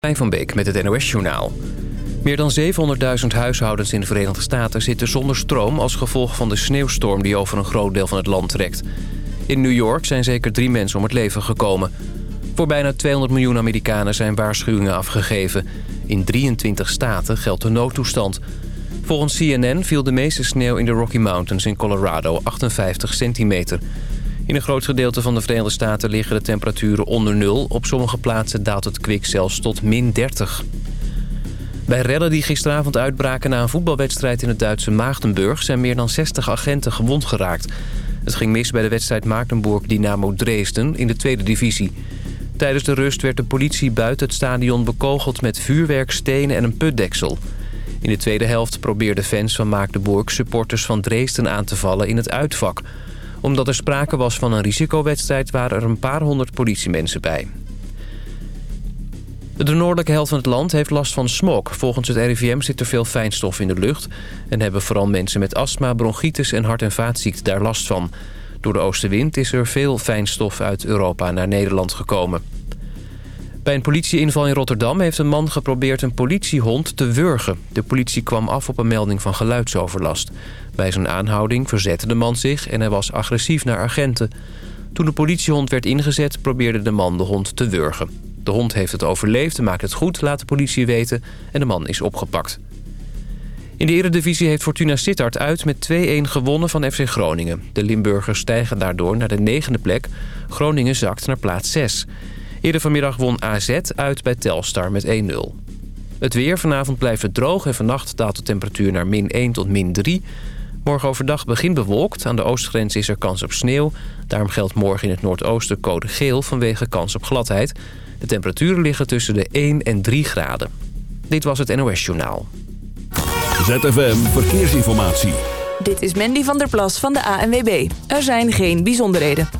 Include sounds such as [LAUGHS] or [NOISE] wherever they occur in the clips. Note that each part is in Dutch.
Martijn van Beek met het NOS-journaal. Meer dan 700.000 huishoudens in de Verenigde Staten zitten zonder stroom... als gevolg van de sneeuwstorm die over een groot deel van het land trekt. In New York zijn zeker drie mensen om het leven gekomen. Voor bijna 200 miljoen Amerikanen zijn waarschuwingen afgegeven. In 23 staten geldt de noodtoestand. Volgens CNN viel de meeste sneeuw in de Rocky Mountains in Colorado, 58 centimeter... In een groot gedeelte van de Verenigde Staten liggen de temperaturen onder nul. Op sommige plaatsen daalt het kwik zelfs tot min 30. Bij rellen die gisteravond uitbraken na een voetbalwedstrijd in het Duitse Maagdenburg... zijn meer dan 60 agenten gewond geraakt. Het ging mis bij de wedstrijd Maagdenburg-Dynamo Dresden in de tweede divisie. Tijdens de rust werd de politie buiten het stadion bekogeld met vuurwerk, stenen en een putdeksel. In de tweede helft probeerden fans van Maagdenburg supporters van Dresden aan te vallen in het uitvak omdat er sprake was van een risicowedstrijd... waren er een paar honderd politiemensen bij. De noordelijke helft van het land heeft last van smog. Volgens het RIVM zit er veel fijnstof in de lucht... en hebben vooral mensen met astma, bronchitis en hart- en vaatziekten daar last van. Door de oostenwind is er veel fijnstof uit Europa naar Nederland gekomen. Bij een politieinval in Rotterdam heeft een man geprobeerd een politiehond te wurgen. De politie kwam af op een melding van geluidsoverlast. Bij zijn aanhouding verzette de man zich en hij was agressief naar agenten. Toen de politiehond werd ingezet probeerde de man de hond te wurgen. De hond heeft het overleefd en maakt het goed, laat de politie weten. En de man is opgepakt. In de eredivisie heeft Fortuna Sittard uit met 2-1 gewonnen van FC Groningen. De Limburgers stijgen daardoor naar de negende plek. Groningen zakt naar plaats 6. Eerder vanmiddag won AZ uit bij Telstar met 1-0. Het weer, vanavond blijft het droog en vannacht daalt de temperatuur naar min 1 tot min 3. Morgen overdag begint bewolkt. Aan de oostgrens is er kans op sneeuw. Daarom geldt morgen in het noordoosten code geel vanwege kans op gladheid. De temperaturen liggen tussen de 1 en 3 graden. Dit was het NOS Journaal. ZFM Verkeersinformatie. Dit is Mandy van der Plas van de ANWB. Er zijn geen bijzonderheden.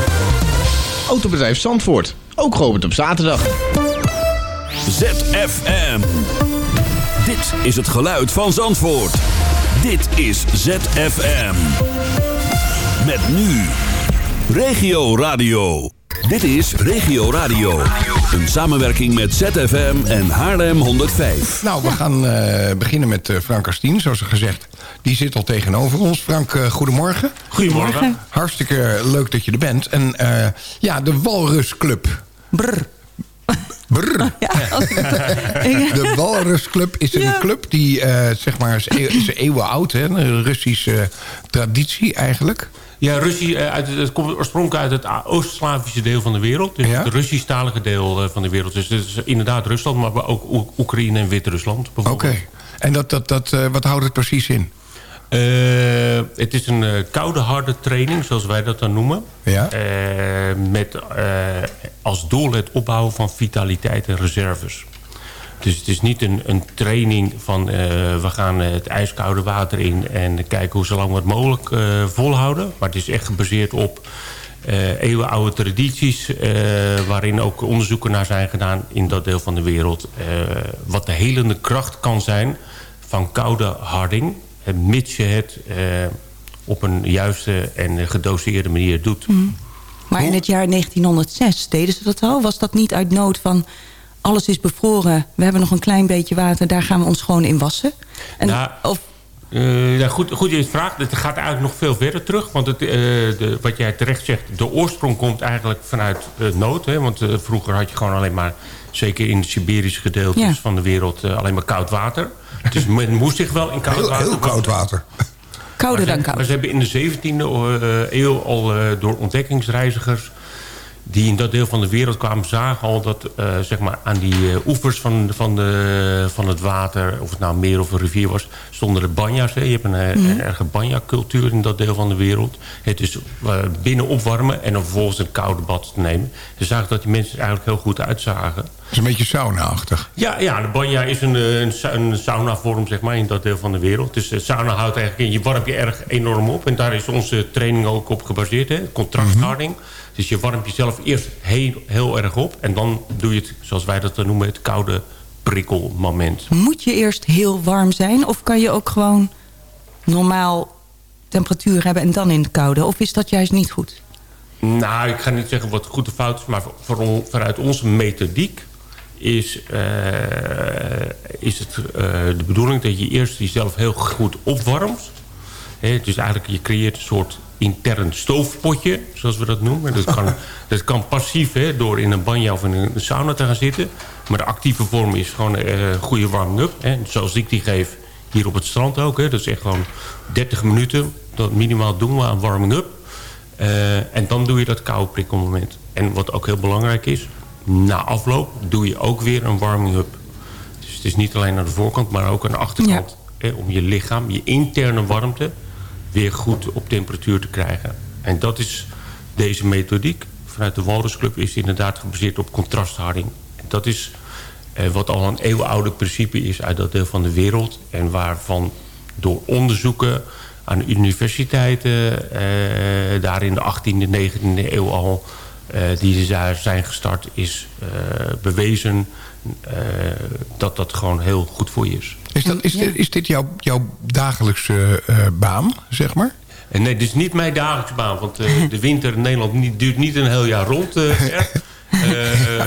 Autobedrijf Zandvoort, ook geopend op zaterdag. ZFM. Dit is het geluid van Zandvoort. Dit is ZFM. Met nu. Regio Radio. Dit is Regio Radio. Een samenwerking met ZFM en Haarlem 105. Nou, we gaan uh, beginnen met uh, Frank Astien, zoals gezegd. Die zit al tegenover ons. Frank, uh, goedemorgen. Goedemorgen. Hartstikke leuk dat je er bent. En ja, de Walrusclub. Brr. Brrr. [LAUGHS] [LAUGHS] Ja, de Walrusclub is een ja. club die uh, zeg maar is, is eeuwen oud. Hè? Een Russische traditie eigenlijk. Ja, Russie, uit het, komt oorspronkelijk uit het Oost-Slavische deel van de wereld. Dus ja? het Russisch-talige deel van de wereld. Dus het is inderdaad Rusland, maar ook Oekraïne en Wit-Rusland Oké. Okay. En dat, dat, dat, uh, wat houdt het precies in? Uh, het is een uh, koude harde training, zoals wij dat dan noemen. Ja. Uh, met als doel het opbouwen van vitaliteit en reserves. Dus het is niet een, een training van we gaan het ijskoude water in... en kijken hoe zo lang wat mogelijk volhouden. Maar het is echt gebaseerd op eeuwenoude tradities... waarin ook onderzoeken naar zijn gedaan in dat deel van de wereld. wat de helende kracht kan zijn van koude harding mits je het uh, op een juiste en gedoseerde manier doet. Mm. Maar in het jaar 1906 deden ze dat al? Was dat niet uit nood van alles is bevroren, we hebben nog een klein beetje water... daar gaan we ons gewoon in wassen? En, nou, of, uh, ja, goed, goed je het vraagt. Het gaat eigenlijk nog veel verder terug. Want het, uh, de, wat jij terecht zegt, de oorsprong komt eigenlijk vanuit uh, nood. Hè? Want vroeger had je gewoon alleen maar, zeker in de Siberische gedeeltes ja. van de wereld... alleen maar koud water. Dus [LAUGHS] men moest zich wel in koud heel, water... Heel koud water. Kouder dan koud. Maar ze hebben in de 17e eeuw al door ontdekkingsreizigers die in dat deel van de wereld kwamen, zagen al dat uh, zeg maar aan die uh, oevers van, van, de, van het water... of het nou een meer of een rivier was, stonden de banja's. Hè. Je hebt een, mm. een erge banja-cultuur in dat deel van de wereld. Het is uh, binnen opwarmen en dan vervolgens een koude bad te nemen. Ze zagen dat die mensen er eigenlijk heel goed uitzagen. is een beetje sauna-achtig. Ja, ja, de banja is een, een, een saunavorm zeg maar, in dat deel van de wereld. Dus sauna houdt eigenlijk in, je warmt je erg enorm op. En daar is onze training ook op gebaseerd, hè. Dus je warmt jezelf eerst heel, heel erg op. En dan doe je het, zoals wij dat noemen, het koude prikkelmoment. Moet je eerst heel warm zijn? Of kan je ook gewoon normaal temperatuur hebben en dan in het koude? Of is dat juist niet goed? Nou, ik ga niet zeggen wat goed of fout is, maar voor, vanuit onze methodiek is, uh, is het uh, de bedoeling dat je eerst jezelf heel goed opwarmt. He, dus eigenlijk je creëert een soort intern stoofpotje, zoals we dat noemen. Dat kan, [LAUGHS] dat kan passief, hè, door in een banja of in een sauna te gaan zitten. Maar de actieve vorm is gewoon een goede warming-up. Zoals ik die geef hier op het strand ook. Hè. Dat is echt gewoon 30 minuten. Dat minimaal doen we aan warming-up. Uh, en dan doe je dat koude prikkelmoment. En wat ook heel belangrijk is... na afloop doe je ook weer een warming-up. Dus het is niet alleen aan de voorkant, maar ook aan de achterkant. Ja. Hè, om je lichaam, je interne warmte... weer goed op temperatuur te krijgen. En dat is deze methodiek. Vanuit de Walrusclub is inderdaad gebaseerd op contrastharding. Dat is eh, wat al een eeuwenoude principe is uit dat deel van de wereld. En waarvan door onderzoeken aan universiteiten... Eh, daar in de 18e, 19e eeuw al... Uh, die daar zijn gestart, is uh, bewezen dat dat gewoon heel goed voor je is. Is, dat, is, dit, is dit jouw, jouw dagelijkse baan, zeg maar? En nee, dit is niet mijn dagelijkse baan. Want [LAUGHS] de winter in Nederland niet, duurt niet een heel jaar rond. [LAUGHS]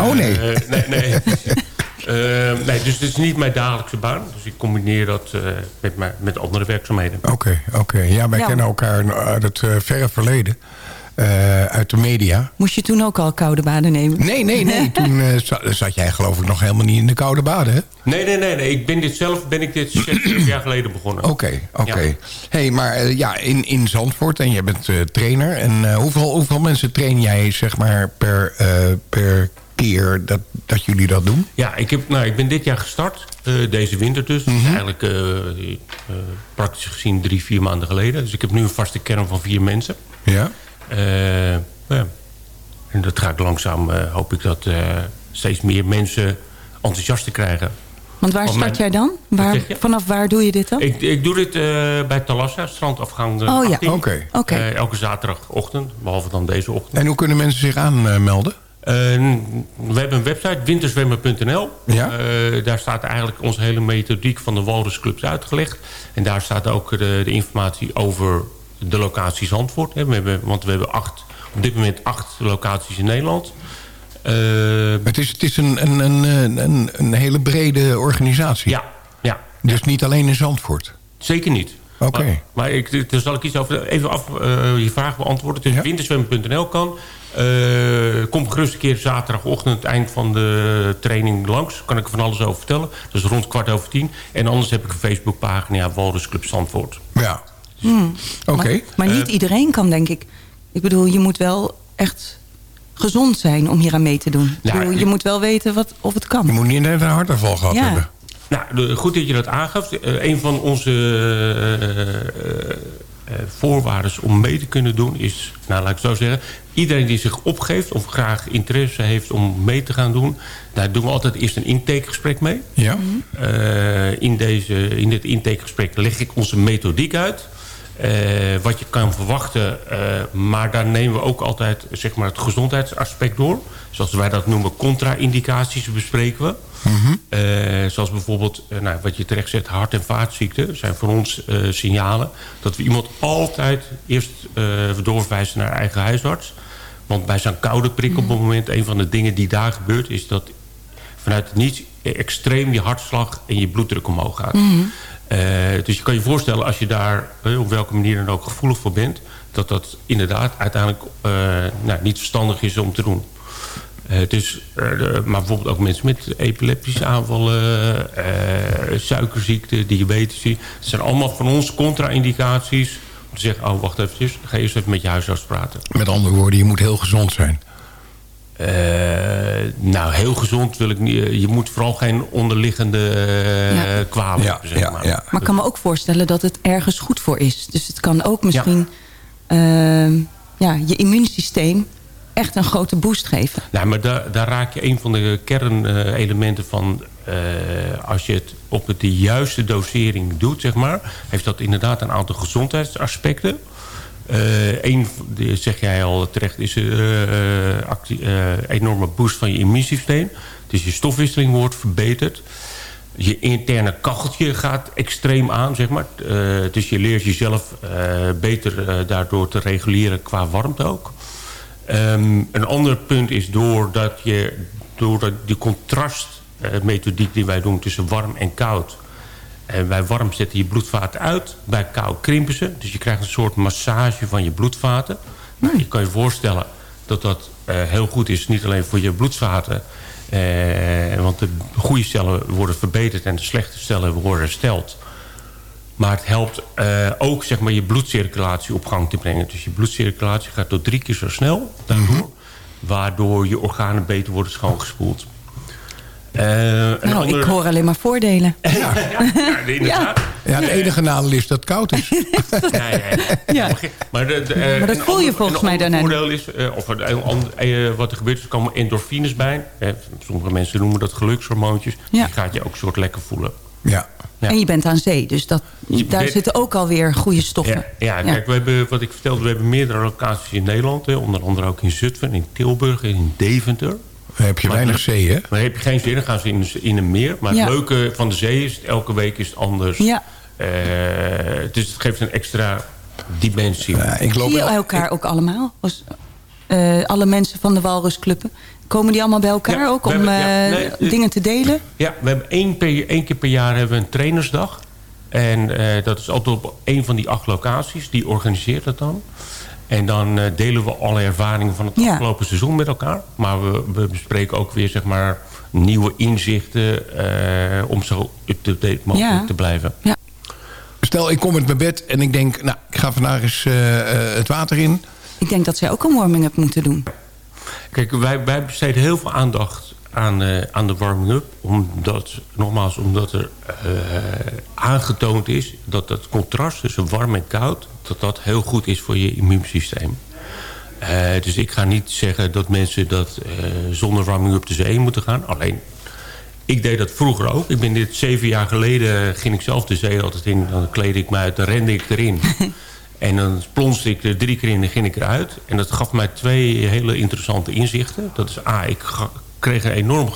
oh nee. nee, nee. Uh, [LAUGHS] nee, dus het is niet mijn dagelijkse baan. Dus ik combineer dat uh, met, mijn, met andere werkzaamheden. Oké, okay, oké. Okay. Ja, wij ja. kennen elkaar uit het uh, verre verleden. Uit de media. Moest je toen ook al koude baden nemen? Nee, nee, nee. [LAUGHS] toen zat jij geloof ik nog helemaal niet in de koude baden, hè? Nee, nee, nee. nee. Ik ben dit zelf ben ik dit zes jaar geleden begonnen. Oké, okay, oké. Okay. Ja. hey, maar ja, in, in Zandvoort en jij bent trainer. En hoeveel, hoeveel mensen train jij zeg maar per, per keer dat, dat jullie dat doen? Ja, ik, heb, nou, ik ben dit jaar gestart. Uh, deze winter dus. Mm -hmm. Eigenlijk uh, uh, praktisch gezien drie, vier maanden geleden. Dus ik heb nu een vaste kern van vier mensen. Ja. Ja. En dat ga ik langzaam, hoop ik dat steeds meer mensen enthousiast te krijgen. Want waar start mijn... jij dan? Waar, vanaf waar doe je dit dan? Ik, ik doe dit bij Talassa, strandafgang oh, ja. Oké. Okay. Okay. elke zaterdagochtend, behalve dan deze ochtend. En hoe kunnen mensen zich aanmelden? Uh, we hebben een website, winterzwemmen.nl. Ja? Uh, daar staat eigenlijk onze hele methodiek van de Walrusclubs uitgelegd. En daar staat ook de, de informatie over de locaties Zandvoort. We hebben, want we hebben acht, op dit moment acht locaties in Nederland. Uh, het is, het is een, een, een, een, hele brede organisatie. Ja. ja. Dus niet alleen in Zandvoort? Zeker niet. Oké. Okay. Maar, maar ik, daar zal ik iets over even af, je vraag beantwoorden. Dus ja? winterzwemmen.nl kan... Uh, kom gerust een keer zaterdagochtend, het eind van de training langs. Kan ik er van alles over vertellen. Dus rond kwart over tien. En anders heb ik een Facebookpagina, Walrusclub Zandvoort. Ja, hmm. oké. Maar, maar, niet uh, iedereen kan, denk ik. Ik bedoel, je moet wel echt gezond zijn om hier aan mee te doen. Nou, bedoel, je moet wel weten wat, of het kan. Je moet niet net een hartaanval gehad ja. hebben. Nou, goed dat je dat aangaf. Uh, een van onze uh, voorwaarden om mee te kunnen doen is, nou laat ik zo zeggen, iedereen die zich opgeeft of graag interesse heeft om mee te gaan doen, daar doen we altijd eerst een intakegesprek mee. Ja. Uh, in, deze, in dit intakegesprek leg ik onze methodiek uit. Uh, wat je kan verwachten. Uh, maar daar nemen we ook altijd zeg maar, het gezondheidsaspect door. Zoals wij dat noemen, contra-indicaties bespreken we. Mm -hmm. uh, zoals bijvoorbeeld, nou, wat je terecht zegt, hart- en vaatziekten. zijn voor ons signalen dat we iemand altijd eerst doorverwijzen naar eigen huisarts. Want bij zo'n koude prik op het moment... een van de dingen die daar gebeurt... is dat vanuit het niets extreem je hartslag en je bloeddruk omhoog gaat. Mm -hmm. Uh, dus je kan je voorstellen als je daar uh, op welke manier dan ook gevoelig voor bent... dat dat inderdaad uiteindelijk uh, nou, niet verstandig is om te doen. dus, maar bijvoorbeeld ook mensen met epileptische aanvallen... suikerziekte, diabetes... zijn allemaal van ons contra-indicaties... om te zeggen, oh wacht even, ga eerst even met je huisarts praten. Met andere woorden, je moet heel gezond zijn. Uh, nou, heel gezond wil ik niet. Je moet vooral geen onderliggende uh, ja. kwalen ja, zeg ja, maar. Ja. Maar ik kan me ook voorstellen dat het ergens goed voor is. Dus het kan ook misschien uh, ja, je immuunsysteem echt een grote boost geven. Nou, maar daar, daar raak je een van de kernelementen van... eh, als je het op de juiste dosering doet, zeg maar... heeft dat inderdaad een aantal gezondheidsaspecten. Eh Eén, die zeg jij al terecht, is een eh, eh, enorme boost van je immuunsysteem. Dus je stofwisseling wordt verbeterd. Je interne kacheltje gaat extreem aan, zeg maar. Eh, dus je leert jezelf eh, beter eh, daardoor te reguleren qua warmte ook. Ehm, een ander punt is doordat je door de- die contrastmethodiek die wij doen tussen warm en koud. En bij warm zetten je bloedvaten uit, bij koud krimpen ze. Dus je krijgt een soort massage van je bloedvaten. Nou, je kan je voorstellen dat dat eh, heel goed is, niet alleen voor je bloedvaten. eh, want de goede cellen worden verbeterd en de slechte cellen worden hersteld. Maar het helpt eh, ook zeg maar, je bloedcirculatie op gang te brengen. Dus je bloedcirculatie gaat tot drie keer zo snel daardoor. Waardoor je organen beter worden schoongespoeld. Eh, Nou, ander- ik hoor alleen maar voordelen. [LAUGHS] Ja, [LAUGHS] inderdaad. Ja, het enige nadeel is dat het koud is. [LAUGHS] Nee, nee. Ja. Maar, de, de, eh, Maar dat voel je ander- volgens mij daarna voordeel is, eh, of een, een ander- eh, wat er gebeurt is, er komen endorfines bij. Sommige mensen noemen dat gelukshormoontjes. Ja. Die gaat je ook soort lekker voelen. Ja. Ja. En je bent aan zee, dus dat, daar bent- zitten ook alweer goede stoffen. Ja, ja, kijk, we hebben, wat ik vertelde, we hebben meerdere locaties in Nederland. Hè, onder andere ook in Zutphen, in Tilburg en in Deventer. Dan heb je Maar- weinig zee, hè? Maar heb je geen zin, dan gaan ze in, in een meer. Maar Ja. het leuke van de zee is, elke week is het anders. Ja. Eh, dus het geeft een extra dimensie. Ja, ik loop Zie je elkaar ook allemaal? Als, eh, alle mensen van de Walrusclubben. Komen die allemaal bij elkaar Ja, ook om hebben- ja, eh, nee, dingen te delen? Ja, we hebben één, per, één keer per jaar hebben we een trainersdag. En eh, dat is altijd op één van die acht locaties. Die organiseert dat dan. En dan eh, delen we alle ervaringen van het Ja. afgelopen seizoen met elkaar. Maar we, we bespreken ook weer zeg maar, nieuwe inzichten... eh, om zo up-to-date mogelijk Ja. te blijven. Stel, ik kom met mijn bed en ik denk... nou, ik ga vandaag eens eh, eh, het water in. Ik denk dat zij ook een warming-up moeten doen. Kijk, wij, wij besteden heel veel aandacht aan, eh, aan de warming-up. Omdat, nogmaals, omdat er eh, aangetoond is dat het contrast tussen warm en koud... dat dat heel goed is voor je immuunsysteem. Eh, dus ik ga niet zeggen dat mensen dat zonder warming-up de zee moeten gaan. Alleen, ik deed dat vroeger ook. Ik ben dit zeven jaar geleden, ging ik zelf de zee altijd in. Dan kleedde ik me uit, dan rende ik erin. [LAUGHS] En dan plonste ik er drie keer in en ging ik eruit. En dat gaf mij twee hele interessante inzichten. Dat is A, ik ga- kreeg een enorm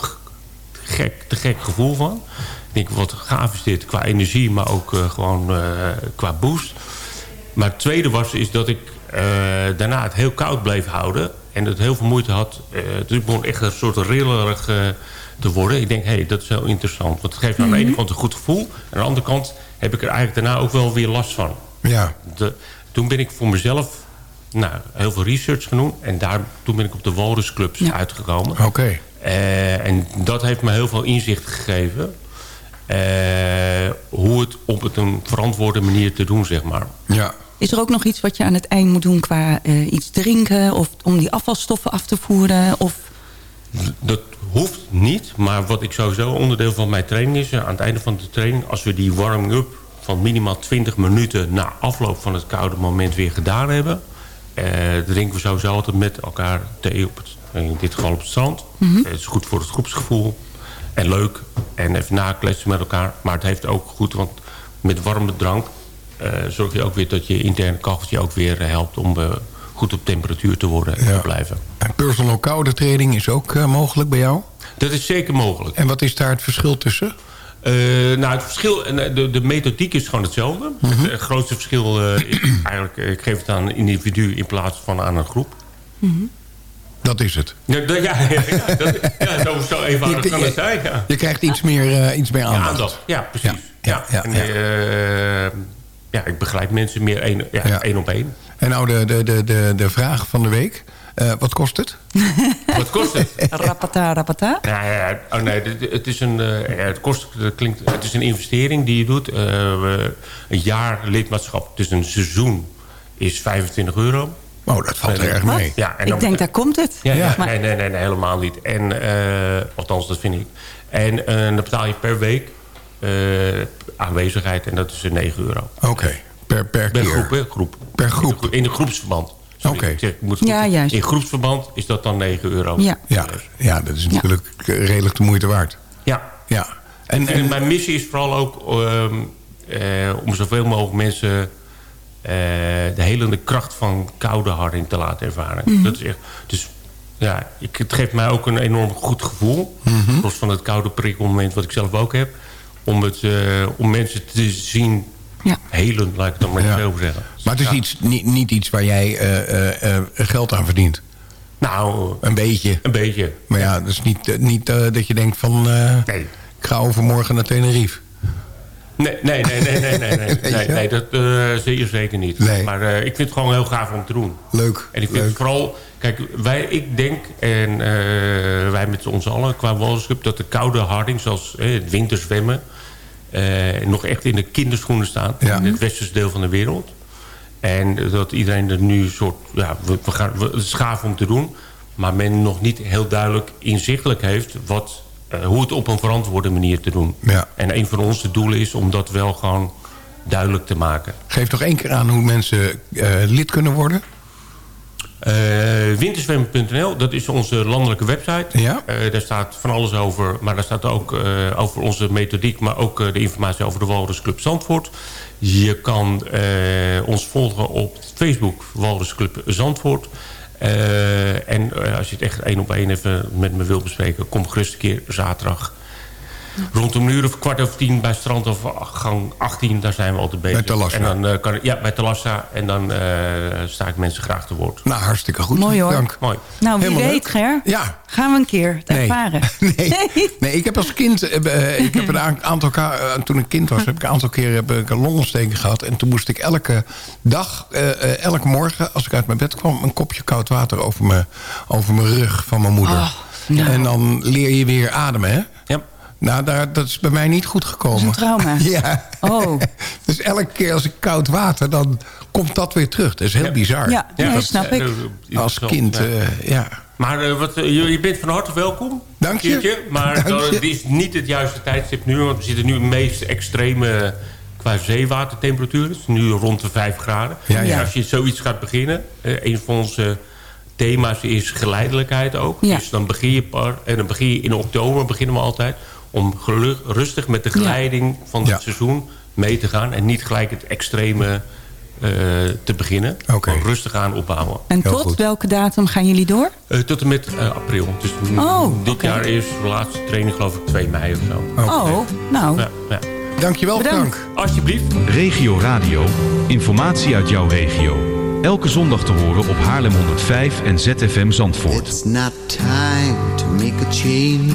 gek, te gek gevoel van. Ik denk, wat gaaf is dit qua energie, maar ook eh, gewoon eh, qua boost. Maar het tweede was is dat ik eh, daarna het heel koud bleef houden. En dat heel veel moeite had. dus ik begon echt een soort rillerig te worden. Ik denk, hé, hey, dat is heel interessant. Want het geeft me aan de ene kant een goed gevoel. Aan de andere kant heb ik er eigenlijk daarna ook wel weer last van. Ja, De, toen ben ik voor mezelf nou, heel veel research genoemd. En daar, toen ben ik op de Walrusclubs Ja. uitgekomen. oké. Eh, en dat heeft me heel veel inzicht gegeven. eh, hoe het op het een verantwoorde manier te doen, zeg maar. Ja. Is er ook nog iets wat je aan het eind moet doen qua eh, iets drinken... of om die afvalstoffen af te voeren? Of... Dat hoeft niet, maar wat ik sowieso onderdeel van mijn training is... aan het einde van de training, als we die warming-up van minimaal 20 minuten... na afloop van het koude moment weer gedaan hebben... eh, drinken we sowieso altijd met elkaar thee, op het, in dit geval op het strand. Het is goed voor het groepsgevoel en leuk. En even nakletsen met elkaar. Maar het heeft ook goed, want met warme drank... eh, zorg je ook weer dat je interne kacheltje ook weer eh, helpt... om eh, goed op temperatuur te worden en Ja. te blijven. En personal koude training is ook mogelijk bij jou. Dat is zeker mogelijk. En wat is daar het verschil tussen? Nou, het verschil, en, de, de methodiek is gewoon hetzelfde. Het eh, grootste verschil is eigenlijk, ik geef het aan een individu in plaats van aan een groep. Dat is het. Ja, dat- ja, ja, ja, dat, ja zo, zo eenvoudig Je- kan je- het zijn. Ja. Je krijgt iets meer, eh, iets meer Ja, aandacht. aandacht. Ja, precies. Ja, ja, ja, en, ja. eh, ja, ik begeleid mensen meer één, ja, Ja. één op één. En nou de, de, de, de, de vraag van de week. Eh, wat kost het? [LAUGHS] Wat kost het? Rapata, rapata. Ja, ja, oh nee, het is een, eh, ja, het kost, klinkt, het is een investering die je doet. Eh, een jaar lidmaatschap, dus een seizoen, is 25 euro. Oh, dat valt erg mee. Ja, en Ik dan- denk, daar komt het. Ja, ja. Maar- Nee, nee, nee, nee, helemaal niet. En, eh, althans, dat vind ik. En eh, dan betaal je per week eh, aanwezigheid en dat is eh, 9 euro. Oké, per, per Per keer. groep, hè? groep. Per groep. In de groepsverband. Oké. ik ik Ja, juist. In groepsverband is dat dan 9 euro. Ja. Ja, ja, dat is natuurlijk redelijk de moeite waard. ja. Ja. En, En en, mijn missie is vooral ook ehm, eh, om zoveel mogelijk mensen de helende kracht van koude harding te laten ervaren. Mhm. Dat is echt, dus ja, ik, het geeft mij ook een enorm goed gevoel. Mhm. Los van het koude prikkelmoment wat ik zelf ook heb. Om, het, eh, om mensen te zien Ja. helend, laat ik het dan maar Ja. zo zeggen. maar het is Ja. iets, niet, niet iets waar jij eh, eh, eh, geld aan verdient. Nou, Een beetje. een beetje. Maar ja, dat is niet, eh, niet eh, dat je denkt van... eh, Nee. ik ga overmorgen naar Tenerife. Nee, nee, nee, nee, nee, nee, nee, [LAUGHS] je nee, nee dat uh, zeer zeker niet. Nee. Maar uh, ik vind het gewoon heel gaaf om te doen. Leuk. En ik vind leuk. vooral... Kijk, wij, ik denk, en uh, wij met ons allen qua Wallerschap... dat de koude harding, zoals eh, het winterzwemmen... Nog echt in de kinderschoenen staat. Ja. In het westerse deel van de wereld. En dat iedereen er nu een soort... Ja, we, we gaan, we, het is gaaf om te doen. Maar men nog niet heel duidelijk inzichtelijk heeft... wat hoe het op een verantwoorde manier te doen. Ja. En een van onze doelen is om dat wel gewoon duidelijk te maken. Geef nog één keer aan hoe mensen uh, lid kunnen worden. Uh, winterzwemmen.nl, dat is onze landelijke website. Ja. Uh, daar staat van alles over. Maar daar staat ook uh, over onze methodiek... maar ook de informatie over de Walrusclub Zandvoort. Je kan ons volgen op Facebook Walrusclub Zandvoort... Uh, en uh, als je het echt één op één even met me wil bespreken... kom gerust een keer zaterdag. Rond een uur of kwart over tien bij strand of gang 18... daar zijn we altijd bezig. Bij Talassa. En dan, uh, kan, ja, bij Talassa. En dan sta ik mensen graag te woord. Nou, hartstikke goed. Mooi, hoor. Dank. Mooi. Nou, wie Helemaal weet, leuk. Ger. Ja. Gaan we een keer het Nee. ervaren. [LAUGHS] Nee. nee, ik heb als kind, eh, ik heb een aantal, eh, toen ik kind was, heb ik een aantal keer heb ik een longontsteking gehad. En toen moest ik elke dag, eh, eh, elke morgen, als ik uit mijn bed kwam, een kopje koud water over mijn, over mijn rug van mijn moeder. Oh, nou. En dan leer je weer ademen, hè? Nou, daar, dat is bij mij niet goed gekomen. Dat is een trauma. [LAUGHS] ja. Oh. [LAUGHS] dus elke keer als ik koud water, dan komt dat weer terug. Dat is heel Ja. bizar. Ja, nee, dat- snap ik. eh, Als interessant, kind, ja. eh, ja. Maar eh, wat, je, bent van harte welkom. Dank je. Keertje. Maar Dank je. het is niet het juiste tijdstip nu. Want we zitten nu in het meest extreme qua zeewatertemperatuur. Het is nu rond de 5 graden. Ja, ja. En als je zoiets gaat beginnen... een van onze thema's is geleidelijkheid ook. Ja. Dus dan begin je par, en dan begin je in oktober beginnen we altijd... om rustig met de geleiding van het Ja. seizoen mee te gaan... en niet gelijk het extreme eh, te beginnen. Oké. Gewoon rustig aan opbouwen. En Heel tot goed. welke datum gaan jullie door? Eh, tot en met eh, april. Dus Oh, dit jaar is de laatste training geloof ik 2 mei of zo. Oh, nou. Ja, ja. Dankjewel, Bedankt. Frank. Alsjeblieft. Regio Radio. Informatie uit jouw regio. Elke zondag te horen op Haarlem 105 en ZFM Zandvoort. It's not time to make a change.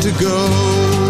To go.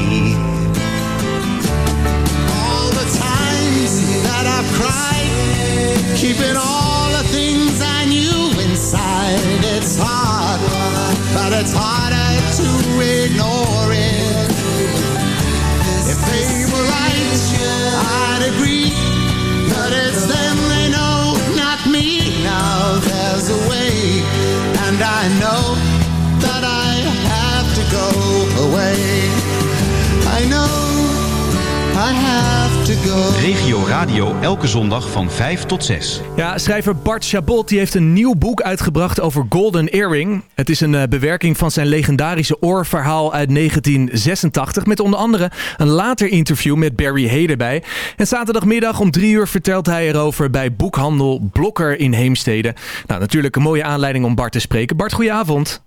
Regio Radio elke zondag van 5 tot 6. Ja, schrijver Bart Chabot die heeft een nieuw boek uitgebracht over Golden Earring. Het is een eh, bewerking van zijn legendarische oorverhaal uit 1986... met onder andere een later interview met Barry Hay erbij. En zaterdagmiddag om drie uur vertelt hij erover bij boekhandel Blokker in Heemstede. Nou, natuurlijk een mooie aanleiding om Bart te spreken. Bart, goedenavond.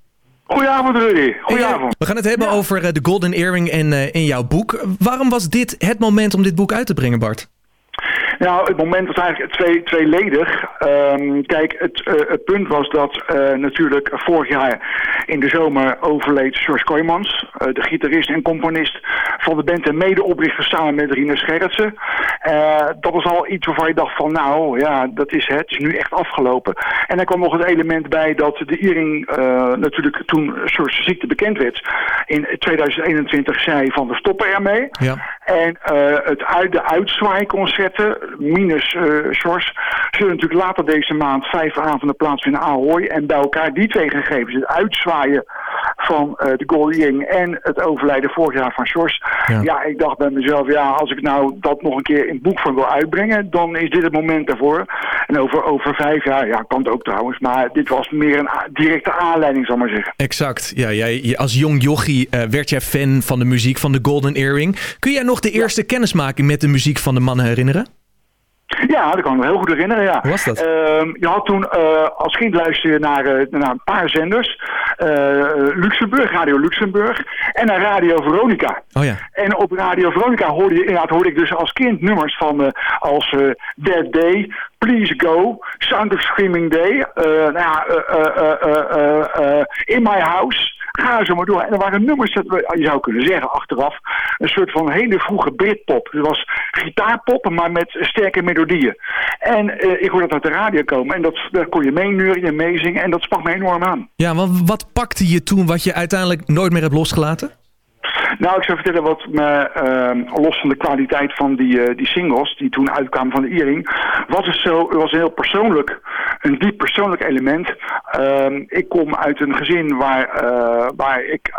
Goedenavond Rudy, goedenavond. We gaan het hebben over eh, de Golden Earring in, eh, in jouw boek. Waarom was dit het moment om dit boek uit te brengen, Bart? Nou, het moment was eigenlijk twee, tweeledig. Ehm, kijk, het, eh, het punt was dat eh, natuurlijk vorig jaar in de zomer overleed George Kooijmans, eh, de gitarist en componist van de band en medeoprichter samen met Rinus Gerritsen. dat was al iets waarvan je dacht van nou, ja, dat is het, is nu echt afgelopen. En er kwam nog het element bij dat de Iering natuurlijk toen George ziekte bekend werd, in 2021 zei van we stoppen ermee. Ja. En het uit, de uitzwaaiconcerten, minus uh, Sjors, zullen natuurlijk later deze maand vijf avonden plaatsvinden in Ahoy. En bij elkaar die twee gegevens, het uitzwaaien van uh, de Golding en het overlijden vorig jaar van Sjors. Ja. ja. ik dacht bij mezelf, ja, als ik nou dat nog een keer in boekvorm wil uitbrengen, dan is dit het moment daarvoor. En over, over vijf jaar, ja, kan het ook trouwens, maar dit was meer een directe aanleiding, zal maar zeggen. Exact, ja, jij, als jong jochie uh, werd jij fan van de muziek van de Golden Earring. Kun jij nog de eerste ja. kennismaking met de muziek van de mannen herinneren? Ja, dat kan ik me heel goed herinneren, ja. Hoe was dat? Uh, je had toen uh, als kind luisteren naar, uh, naar een paar zenders. Luxemburg, Radio Luxemburg. En naar Radio Veronica. Oh ja. En op Radio Veronica hoorde, je, inderdaad, hoorde ik dus als kind nummers van als Dead Day, Please Go, Sound of Screaming Day. nou ja, In My House. Ga zo maar door. En er waren nummers, dat we, je zou kunnen zeggen achteraf, een soort van hele vroege Britpop. Het was gitaarpop, maar met sterke melodieën. En ik hoorde dat uit de radio komen en dat, kon je meeneuren en meezingen en dat sprak me enorm aan. Ja, want wat pakte je toen wat je uiteindelijk nooit meer hebt losgelaten? Nou, ik zou vertellen wat me, uh, los van de kwaliteit van die, uh, die singles die toen uitkwamen van de Earring, was het zo, het was een heel persoonlijk, een diep persoonlijk element. Uh, ik kom uit een gezin waar, uh, waar ik,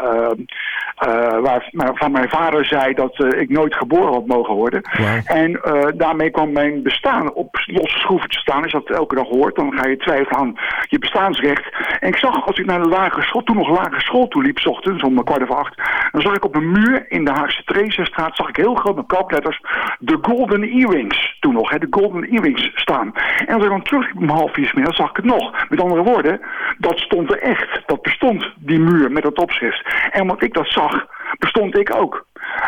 waar, van mijn vader zei dat ik nooit geboren had mogen worden. En daarmee kwam mijn bestaan op losse schroeven te staan. Als je dat elke dag hoort, dan ga je twijfelen aan je bestaansrecht. En ik zag, als ik naar de lagere school, toen nog lagere school toe liep, s ochtends om kwart over acht, dan zag ik op een muur in de Haagse Trezenstraat zag ik heel groot met kalkletters de Golden Earrings, toen nog, hè, de Golden Earrings staan. En als ik dan terug om half vier middag zag ik het nog. Met andere woorden, dat stond er echt. Dat bestond, die muur met dat opschrift. En omdat ik dat zag, bestond ik ook.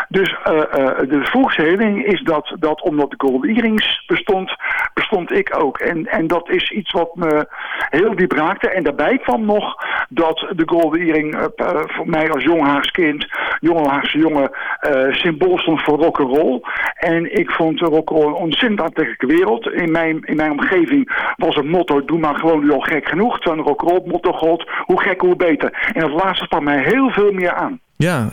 Dus uh, uh, de volksheling is dat, dat omdat de Golden Earrings bestond, bestond ik ook. En, en dat is iets wat me heel diep raakte. En daarbij kwam nog dat de Golden Earring uh, voor mij als jong Haags kind, jonge Haagse jongen, symbool stond voor rock'n'roll. En ik vond rock'n'roll een ontzettend aantrekkelijke wereld. In mijn, in mijn omgeving was het motto, doe maar gewoon nu al gek genoeg. Terwijl een rock'n'roll motto gold, hoe gek hoe beter. En dat laatste sprak mij heel veel meer aan. Ja,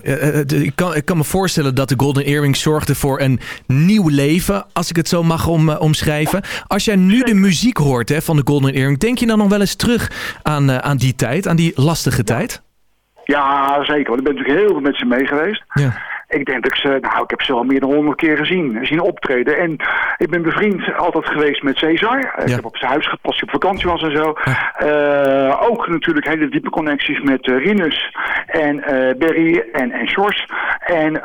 ik kan, ik kan me voorstellen dat de Golden Earring zorgde voor een nieuw leven, als ik het zo mag om, omschrijven. Als jij nu de muziek hoort hè, van de Golden Earring, denk je dan nog wel eens terug aan, aan die tijd, aan die lastige tijd? Ja, zeker. Want ik ben natuurlijk heel veel met ze mee geweest. Ja. Ik denk dat ik ze, nou, ik heb ze al meer dan honderd keer gezien, zien optreden. En ik ben bevriend altijd geweest met Cesar. Ja. Ik heb op zijn huis gepast, op vakantie was en zo. Ja. Uh, ook natuurlijk hele diepe connecties met uh, Rinus en uh, Berry en, en Sjors. En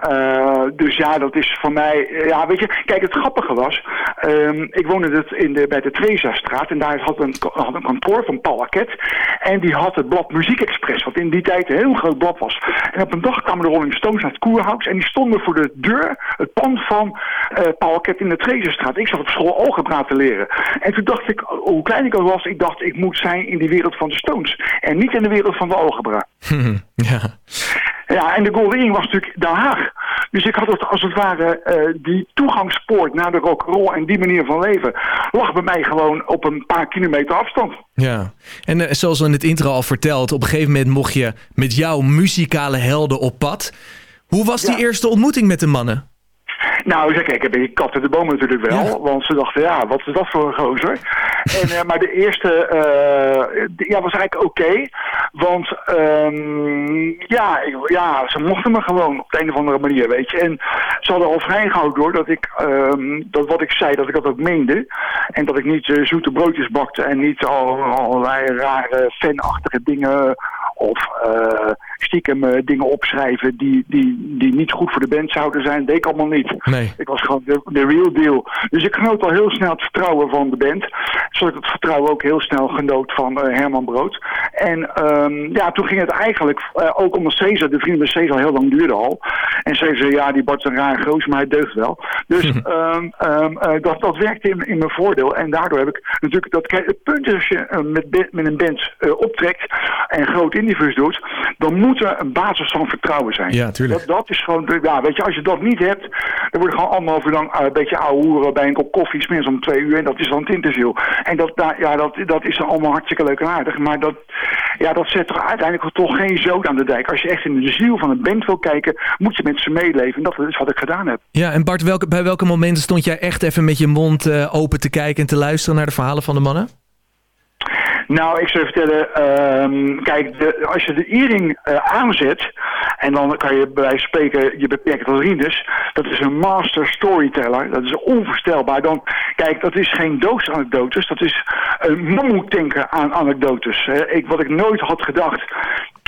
dus ja, dat is voor mij... ja, weet je, kijk, het grappige was... Um, ik woonde het in de, bij de Trezastraat en daar had een, had een kantoor van Paul Arquette. En die had het blad Muziek Express, wat in die tijd een heel groot blad was. En op een dag kwamen de Rolling Stones naar het Koerhuis en die stonden voor de deur, het pand van uh, Paul Arquette in de Trezastraat. Ik zat op school algebra te leren. En toen dacht ik, hoe klein ik al was, ik dacht ik moet zijn in die wereld van de Stones. En niet in de wereld van de algebra. ja. Ja, en de Golden Ring was natuurlijk Den Haag. Dus ik had het als het ware, uh, die toegangspoort naar de rock'n'roll en die manier van leven, lag bij mij gewoon op een paar kilometer afstand. Ja, en uh, zoals we in het intro al verteld, op een gegeven moment mocht je met jouw muzikale helden op pad. Hoe was die ja. eerste ontmoeting met de mannen? Nou, zeg, ik heb die kat in de boom natuurlijk wel. Ja. Want ze dachten, ja, wat is dat voor een gozer? [LAUGHS] en, uh, maar de eerste uh, ja, was eigenlijk oké. Okay, want um, ja, ja, ze mochten me gewoon op de een of andere manier, weet je. En ze hadden al vrijgehouden door dat ik, um, dat wat ik zei, dat ik dat ook meende. En dat ik niet uh, zoete broodjes bakte en niet al, allerlei rare fanachtige dingen of uh, stiekem uh, dingen opschrijven die, die, die niet goed voor de band zouden zijn. Dat deed ik allemaal niet. Nee. Ik was gewoon de, de real deal. Dus ik genoot al heel snel het vertrouwen van de band. Zoals ik het vertrouwen ook heel snel genoot van uh, Herman Brood. En um, ja, toen ging het eigenlijk uh, ook omdat Cesar, de vrienden met Cesar heel lang duurde al. En Cesar zei, ja, die Bart is een raar goos, maar hij deugt wel. Dus um, [LAUGHS] um, dat, dat werkte in, in mijn voordeel. En daardoor heb ik natuurlijk, dat, het punt is als je met, met een band optrekt en groot in doet, dan moet er een basis van vertrouwen zijn. Ja, tuurlijk. Dat, dat is gewoon, ja, weet je, als je dat niet hebt, dan word je gewoon allemaal uur lang uh, een beetje ouwe hoeren bij een kop koffie, smins om twee uur, en dat is dan het interview. En dat, ja, dat, dat is dan allemaal hartstikke leuk en aardig, maar dat, ja, dat zet er uiteindelijk toch geen zoot aan de dijk. Als je echt in de ziel van een band wil kijken, moet je met ze meeleven. En dat is wat ik gedaan heb. Ja, en Bart, welke, bij welke momenten stond jij echt even met je mond uh, open te kijken en te luisteren naar de verhalen van de mannen? Nou, ik zou vertellen, um, kijk, de, als je de earring uh, aanzet, en dan kan je bij spreken je beperken tot dat is een master storyteller, dat is onvoorstelbaar. Dan, kijk, dat is geen doosanekdotes, dat is een mammoetanker aan anekdotes. Ik, wat ik nooit had gedacht,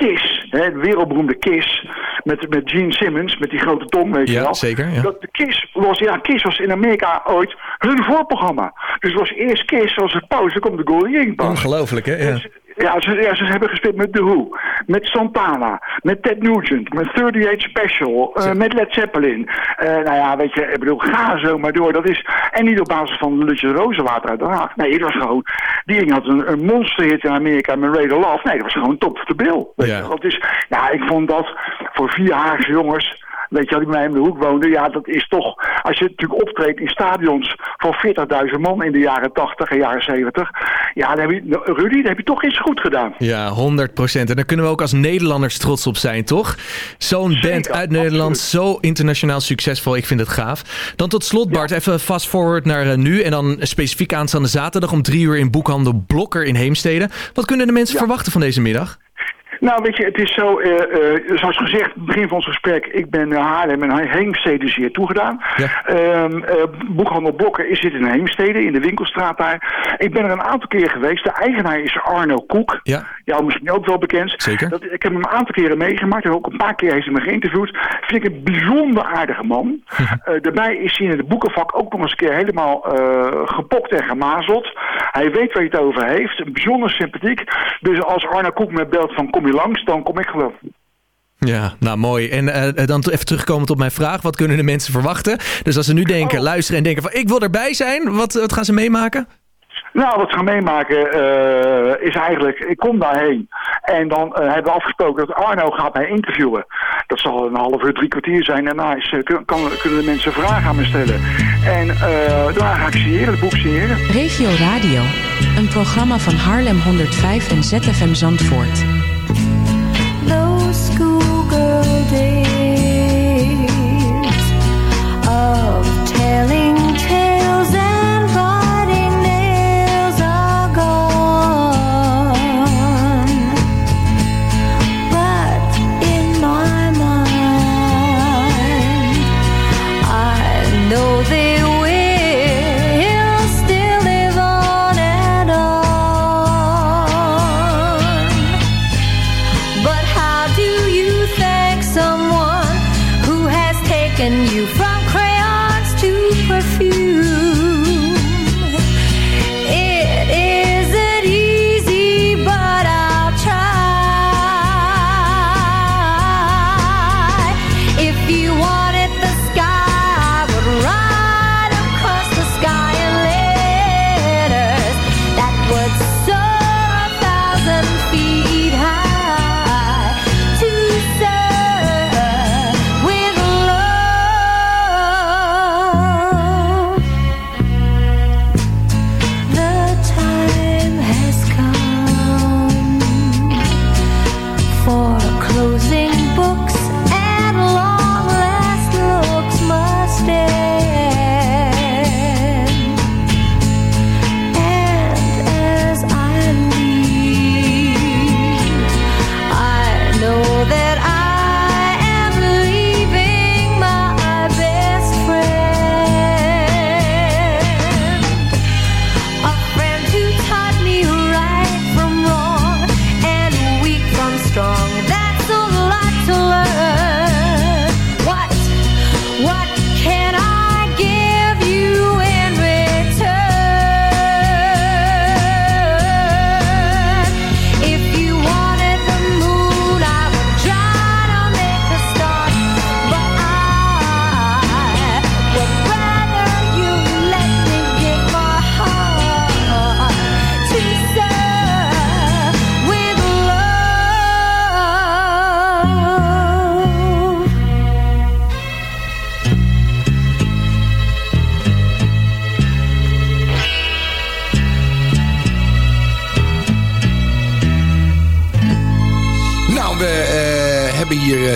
Kiss, hè, het wereldberoemde Kiss, met, met Gene Simmons, met die grote tong, weet je ja, wel. Zeker, ja. Dat de Kiss was, ja, Kiss was in Amerika ooit hun voorprogramma. Dus het was eerst Kiss, zoals het pauze, dan komt de Golden Ring. Ongelooflijk, hè? Ja. Dus, ja, ze, ja, ze hebben gespeeld met The Who, met Santana, met Ted Nugent, met 38 Special, uh, met Led Zeppelin. Uh, nou ja, weet je, ik bedoel, ga zo maar door. Dat is, en niet op basis van Lutje Rozenwater uit Den Haag. Nee, het was gewoon, die ding had een, een monsterhit in Amerika met Radar Love. Nee, dat was gewoon top of the bill. Weet Ja. Dat is, ja, ik vond dat voor vier Haagse jongens weet je, als ik bij mij in de hoek woonde, ja, dat is toch, als je natuurlijk optreedt in stadions van 40.000 man in de jaren 80 en jaren 70, ja, dan heb je, Rudy, dan heb je toch iets goed gedaan. Ja, 100 procent. En daar kunnen we ook als Nederlanders trots op zijn, toch? Zo'n band uit Nederland, zo internationaal succesvol. Ik vind het gaaf. Dan tot slot, Bart, even fast forward naar uh, nu. En dan specifiek aanstaande zaterdag om drie uur in boekhandel Blokker in Heemstede. Wat kunnen de mensen Ja. verwachten van deze middag? Nou, weet je, het is zo, eh, eh, zoals gezegd, begin van ons gesprek, ik ben naar Haarlem en Heemstede zeer toegedaan. Ja. Eh, boekhandel Blokker is zit in Heemstede, in de winkelstraat daar. Ik ben er een aantal keer geweest. De eigenaar is Arno Koek. Ja. Jou misschien ook wel bekend. Zeker. Dat, ik heb hem een aantal keren meegemaakt. En ook een paar keer heeft hij me geïnterviewd. Vind ik een bijzonder aardige man. [LAUGHS] Eh, daarbij is hij in het boekenvak ook nog eens een keer helemaal eh, gepokt en gemazeld. Hij weet waar hij het over heeft. Bijzonder sympathiek. Dus als Arno Koek me belt van kom je langs, dan kom ik gewoon. Ja, nou mooi. En eh, dan even terugkomend op mijn vraag. Wat kunnen de mensen verwachten? Dus als ze nu denken, Oh. luisteren en denken van ik wil erbij zijn. Wat, wat gaan ze meemaken? Nou, wat we gaan meemaken eh, is eigenlijk, ik kom daarheen en dan eh, hebben we afgesproken dat Arno gaat mij interviewen. Dat zal een half uur, drie kwartier zijn. Daarna is, eh, kan, kunnen de mensen vragen aan me stellen. En eh, daarna ga ik signeren, het boek signeren. Regio Radio, een programma van Haarlem 105 en ZFM Zandvoort. Those schoolgirl days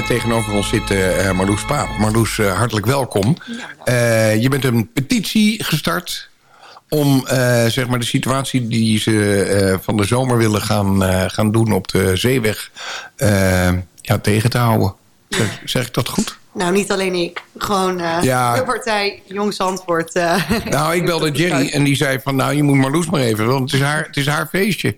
tegenover ons zitten eh, Marloes Paap. Marloes, eh, hartelijk welkom. Eh, je bent een petitie gestart om eh, zeg maar de situatie die ze eh, van de zomer willen gaan, eh, gaan doen op de zeeweg eh, ja, tegen te houden. Zeg, zeg ik dat goed? Nou, niet alleen ik. Gewoon eh, Ja. de partij Jong Zandvoort. eh. Nou, ik belde Jerry en die zei van... nou, je moet Marloes maar even, want het is haar, het is haar feestje.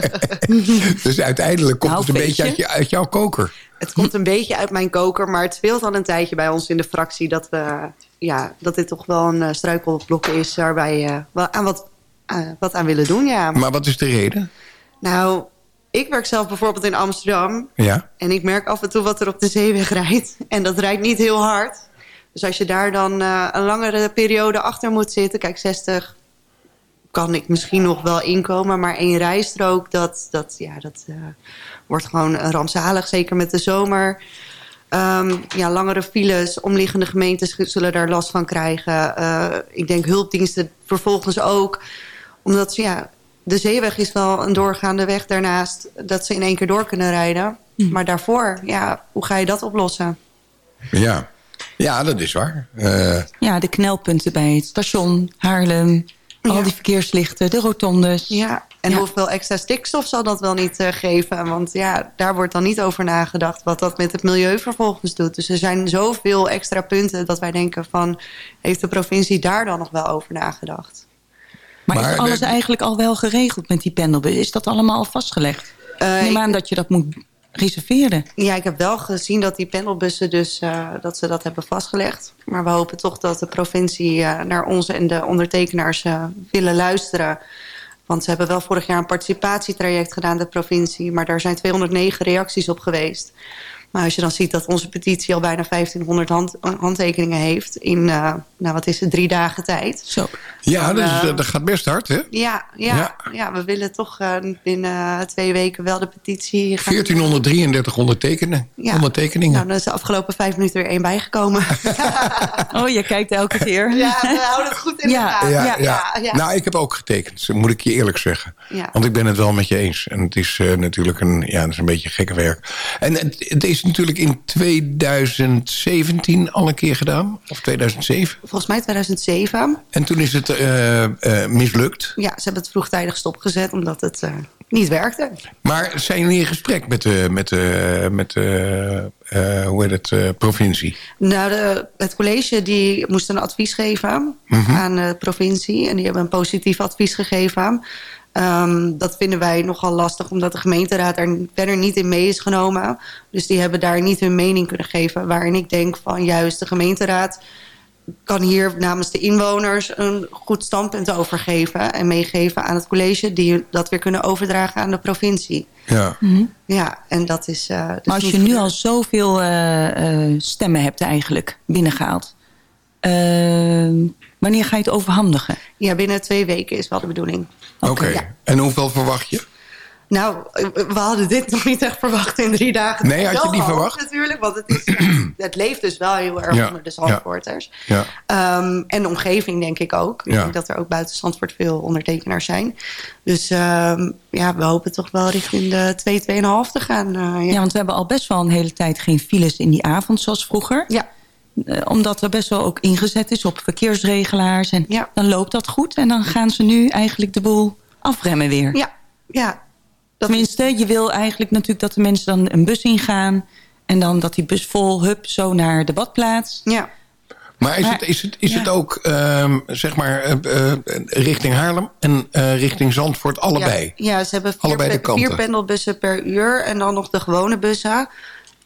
[LAUGHS] [LAUGHS] dus uiteindelijk komt Nou, het een beetje feestje? uit, je, uit jouw koker. Het komt een beetje uit mijn koker, maar het speelt al een tijdje bij ons in de fractie... dat, we, ja, dat dit toch wel een eh, struikelblok is waar wij eh, wel aan wat, eh, wat aan willen doen. Ja. Maar wat is de reden? Nou, ik werk zelf bijvoorbeeld in Amsterdam... Ja. En ik merk af en toe wat er op de zeeweg rijdt. En dat rijdt niet heel hard. Dus als je daar dan een langere periode achter moet zitten... Kijk, 60 kan ik misschien nog wel inkomen. Maar één rijstrook, dat, dat, ja, dat wordt gewoon rampzalig. Zeker met de zomer. Ehm, ja, langere files, omliggende gemeentes zullen daar last van krijgen. Eh, ik denk hulpdiensten vervolgens ook. Omdat ze, ja, de zeeweg is wel een doorgaande weg daarnaast... dat ze in één keer door kunnen rijden. Maar daarvoor, ja, hoe ga je dat oplossen? Ja, ja dat is waar. Eh, Ja, de knelpunten bij het station, Haarlem, al die verkeerslichten, de rotondes. Ja, en hoeveel extra stikstof zal dat wel niet eh, geven? Want ja, daar wordt dan niet over nagedacht wat dat met het milieu vervolgens doet. Dus er zijn zoveel extra punten dat wij denken van... heeft de provincie daar dan nog wel over nagedacht? Maar, Maar is alles de- eigenlijk al wel geregeld met die pendelbus? Is dat allemaal al vastgelegd? Eh, ik neem ik- aan dat je dat moet reserveren. Ja, ik heb wel gezien dat die pendelbussen dus eh, dat ze dat hebben vastgelegd. Maar we hopen toch dat de provincie eh, naar ons en de ondertekenaars eh, willen luisteren. Want ze hebben wel vorig jaar een participatietraject gedaan, de provincie. Maar daar zijn 209 reacties op geweest. Maar als je dan ziet dat onze petitie al bijna 1500 hand, handtekeningen heeft... in, eh, nou wat is het, drie dagen tijd. Zo. ja, eh, dat gaat best hard, hè? Ja, ja, Ja. ja. we willen toch eh, binnen twee weken wel de petitie gaan 1433 ondertekenen, Ja. ondertekeningen. Nou, dan is de afgelopen vijf minuten weer één bijgekomen. [LAUGHS] Oh, je kijkt elke keer. Ja, we houden het goed in de gaten. ja, Ja, ja. ja, ja. Nou, ik heb ook getekend, moet ik je eerlijk zeggen. Ja. Want ik ben het wel met je eens. En het is eh, natuurlijk een, ja, het is een beetje gekke werk. En het, het is natuurlijk in 2017 al een keer gedaan. Of 2007. Volgens mij 2007. En toen is het eh, eh, mislukt. Ja, ze hebben het vroegtijdig stopgezet omdat het niet werkte. Maar zijn jullie in gesprek met de, met de, met de hoe heet het, provincie? Nou, de, het college die moest een advies geven Mhm. aan de provincie. En die hebben een positief advies gegeven. Ehm, dat vinden wij nogal lastig, omdat de gemeenteraad er verder niet in mee is genomen. Dus die hebben daar niet hun mening kunnen geven. Waarin ik denk van juist de gemeenteraad kan hier namens de inwoners een goed standpunt over geven. En meegeven aan het college, die dat weer kunnen overdragen aan de provincie. Ja. Ja, en dat is... eh, dus Maar als je nu al zoveel eh, eh, stemmen hebt eigenlijk binnengehaald... Wanneer ga je het overhandigen? Ja, binnen twee weken is wel de bedoeling. Oké. En hoeveel verwacht je? Nou, we hadden dit nog niet echt verwacht in drie dagen. Nee, had je niet verwacht? Natuurlijk, want het, is, [CLEARS THROAT] het leeft dus wel heel erg Ja, onder de Zandvoorters. Ja. Ehm, en de omgeving denk ik ook. Ik Ja. denk dat er ook buiten Zandvoort veel ondertekenaars zijn. Dus ehm, ja, we hopen toch wel richting de 2, 2,5 te gaan. eh, ja. Ja, want we hebben al best wel een hele tijd geen files in die avond zoals vroeger. Ja. Eh, omdat er best wel ook ingezet is op verkeersregelaars. En dan loopt dat goed. En dan gaan ze nu eigenlijk de boel afremmen weer. Ja, ja. Tenminste, je wil eigenlijk natuurlijk dat de mensen dan een bus ingaan. En dan dat die bus vol, hup, zo naar de badplaats. Ja. Maar is, Maar- het, is, het, is ja. het ook ehm, zeg maar eh, eh, richting Haarlem en eh, richting Zandvoort allebei? Ja, ja, ze hebben vier, Allebei de vier kanten. pendelbussen per uur en dan nog de gewone bussen.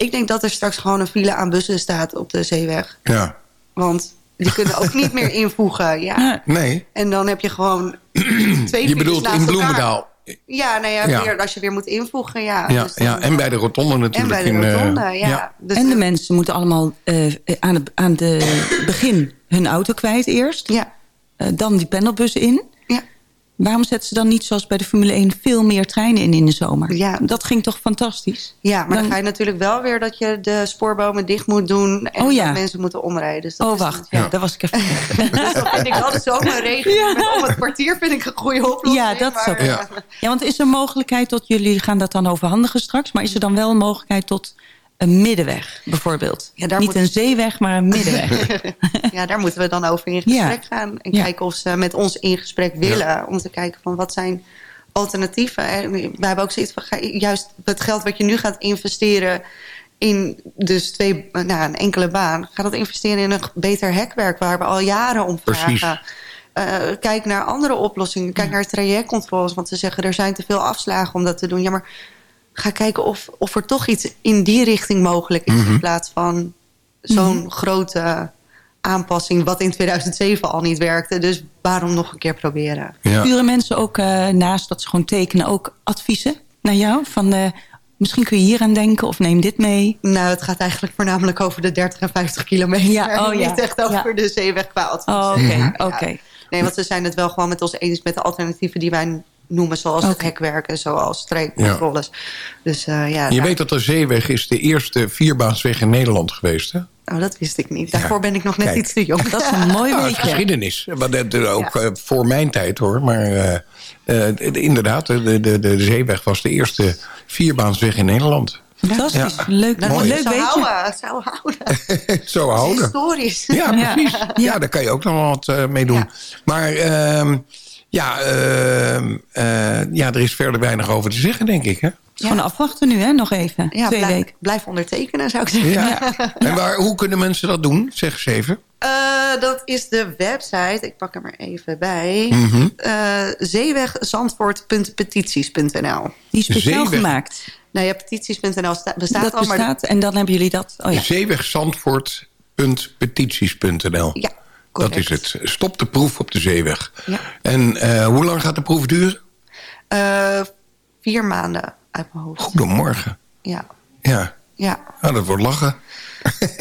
Ik denk dat er straks gewoon een file aan bussen staat op de zeeweg. Ja. Want die kunnen ook niet meer invoegen. Ja. Nee. En dan heb je gewoon twee Je bedoelt in. Bloemendaal. Ja, nou ja, Ja. Weer, als je weer moet invoegen. Ja, Ja, Dus dan- ja, en bij de rotonde natuurlijk. En bij de in, eh, rotonde, ja. Dus en de mensen moeten allemaal eh, aan, het aan de begin hun auto kwijt eerst. Ja. Eh, dan die pendelbus in. Ja. Waarom zetten ze dan niet zoals bij de Formule 1 veel meer treinen in in de zomer? Ja. Dat ging toch fantastisch? Ja, maar dan, ga je natuurlijk wel weer dat je de spoorbomen dicht moet doen. En Oh ja. dat mensen moeten omrijden. Dus dat Oh, is wacht. Ja, daar was ik even... [LAUGHS] Dus dat vind ik wel de zomerregen met om het kwartier vind ik een goede oplossing. Ja, dat is maar, ook. Ja. ja, want is er mogelijkheid tot jullie gaan dat dan overhandigen straks? Maar is er dan wel een mogelijkheid tot een middenweg, bijvoorbeeld? Ja, daar Niet moet- een zeeweg, maar een middenweg. [LAUGHS] ja, daar moeten we dan over in gesprek gaan. En Ja. kijken of ze met ons in gesprek willen. Om te kijken van wat zijn alternatieven. En we hebben ook zoiets van juist het geld wat je nu gaat investeren in dus twee, nou, een enkele baan. Ga dat investeren in een beter hekwerk waar we al jaren om vragen. Precies. Eh, kijk naar andere oplossingen. Kijk naar trajectcontroles. Want ze zeggen er zijn te veel afslagen om dat te doen. Ja, maar ga kijken of, of er toch iets in die richting mogelijk is. Mhm. In plaats van zo'n grote aanpassing... wat in 2007 al niet werkte. Dus waarom nog een keer proberen? Sturen mensen ook eh, naast dat ze gewoon tekenen ook adviezen naar jou? Van eh, misschien kun je hier aan denken of neem dit mee. Nou, het gaat eigenlijk voornamelijk over de 30 en 50 kilometer. Ja, oh [LAUGHS] ja. Niet echt over Ja. de zeeweg qua advies. Oh, oké, Ja. oké. Nee, want ze zijn het wel gewoon met ons eens met de alternatieven die wij noemen. Zoals het hekwerken, zoals trajectcontroles. Dus eh, ja, Je daar- weet dat de Zeeweg is de eerste vierbaansweg in Nederland geweest, hè? Oh, dat wist ik niet. Daarvoor ben ik nog net Kijk. iets te jong. Dat is een mooi [LAUGHS] Nou, het is weetje. geschiedenis. Maar ook eh, voor mijn tijd hoor. Maar eh, eh, de- inderdaad, de, de, de, de Zeeweg was de eerste vierbaansweg in Nederland. Fantastisch. Ja. Leuk, Dat leuk je zo houden. Zo houden. [LAUGHS] Zo houden. Historisch. Ja, precies. Ja. daar kan je ook nog wel wat eh, mee doen. Maar ehm, ja, ehm, eh, ja, er is verder weinig over te zeggen, denk ik. Hè? Gewoon afwachten nu, hè? Nog even. Ja, Twee blijf, weken. blijf ondertekenen, zou ik zeggen. Ja. En waar, hoe kunnen mensen dat doen? Zeg eens even. Eh, dat is de website. Ik pak hem er even bij. Mhm. Eh, zeewegzandvoort.petities.nl Die is speciaal Zeeweg. gemaakt. Nou ja, petities.nl sta- bestaat dat al, maar... bestaat en dan hebben jullie dat. Oh ja. Zeewegzandvoort.petities.nl Ja, Dat is het. Stop de proef op de zeeweg. Ja. En eh, hoe lang gaat de proef duren? Eh, vier maanden uit mijn hoofd. Goedemorgen. Ja, Ja, ja. nou, dat wordt lachen.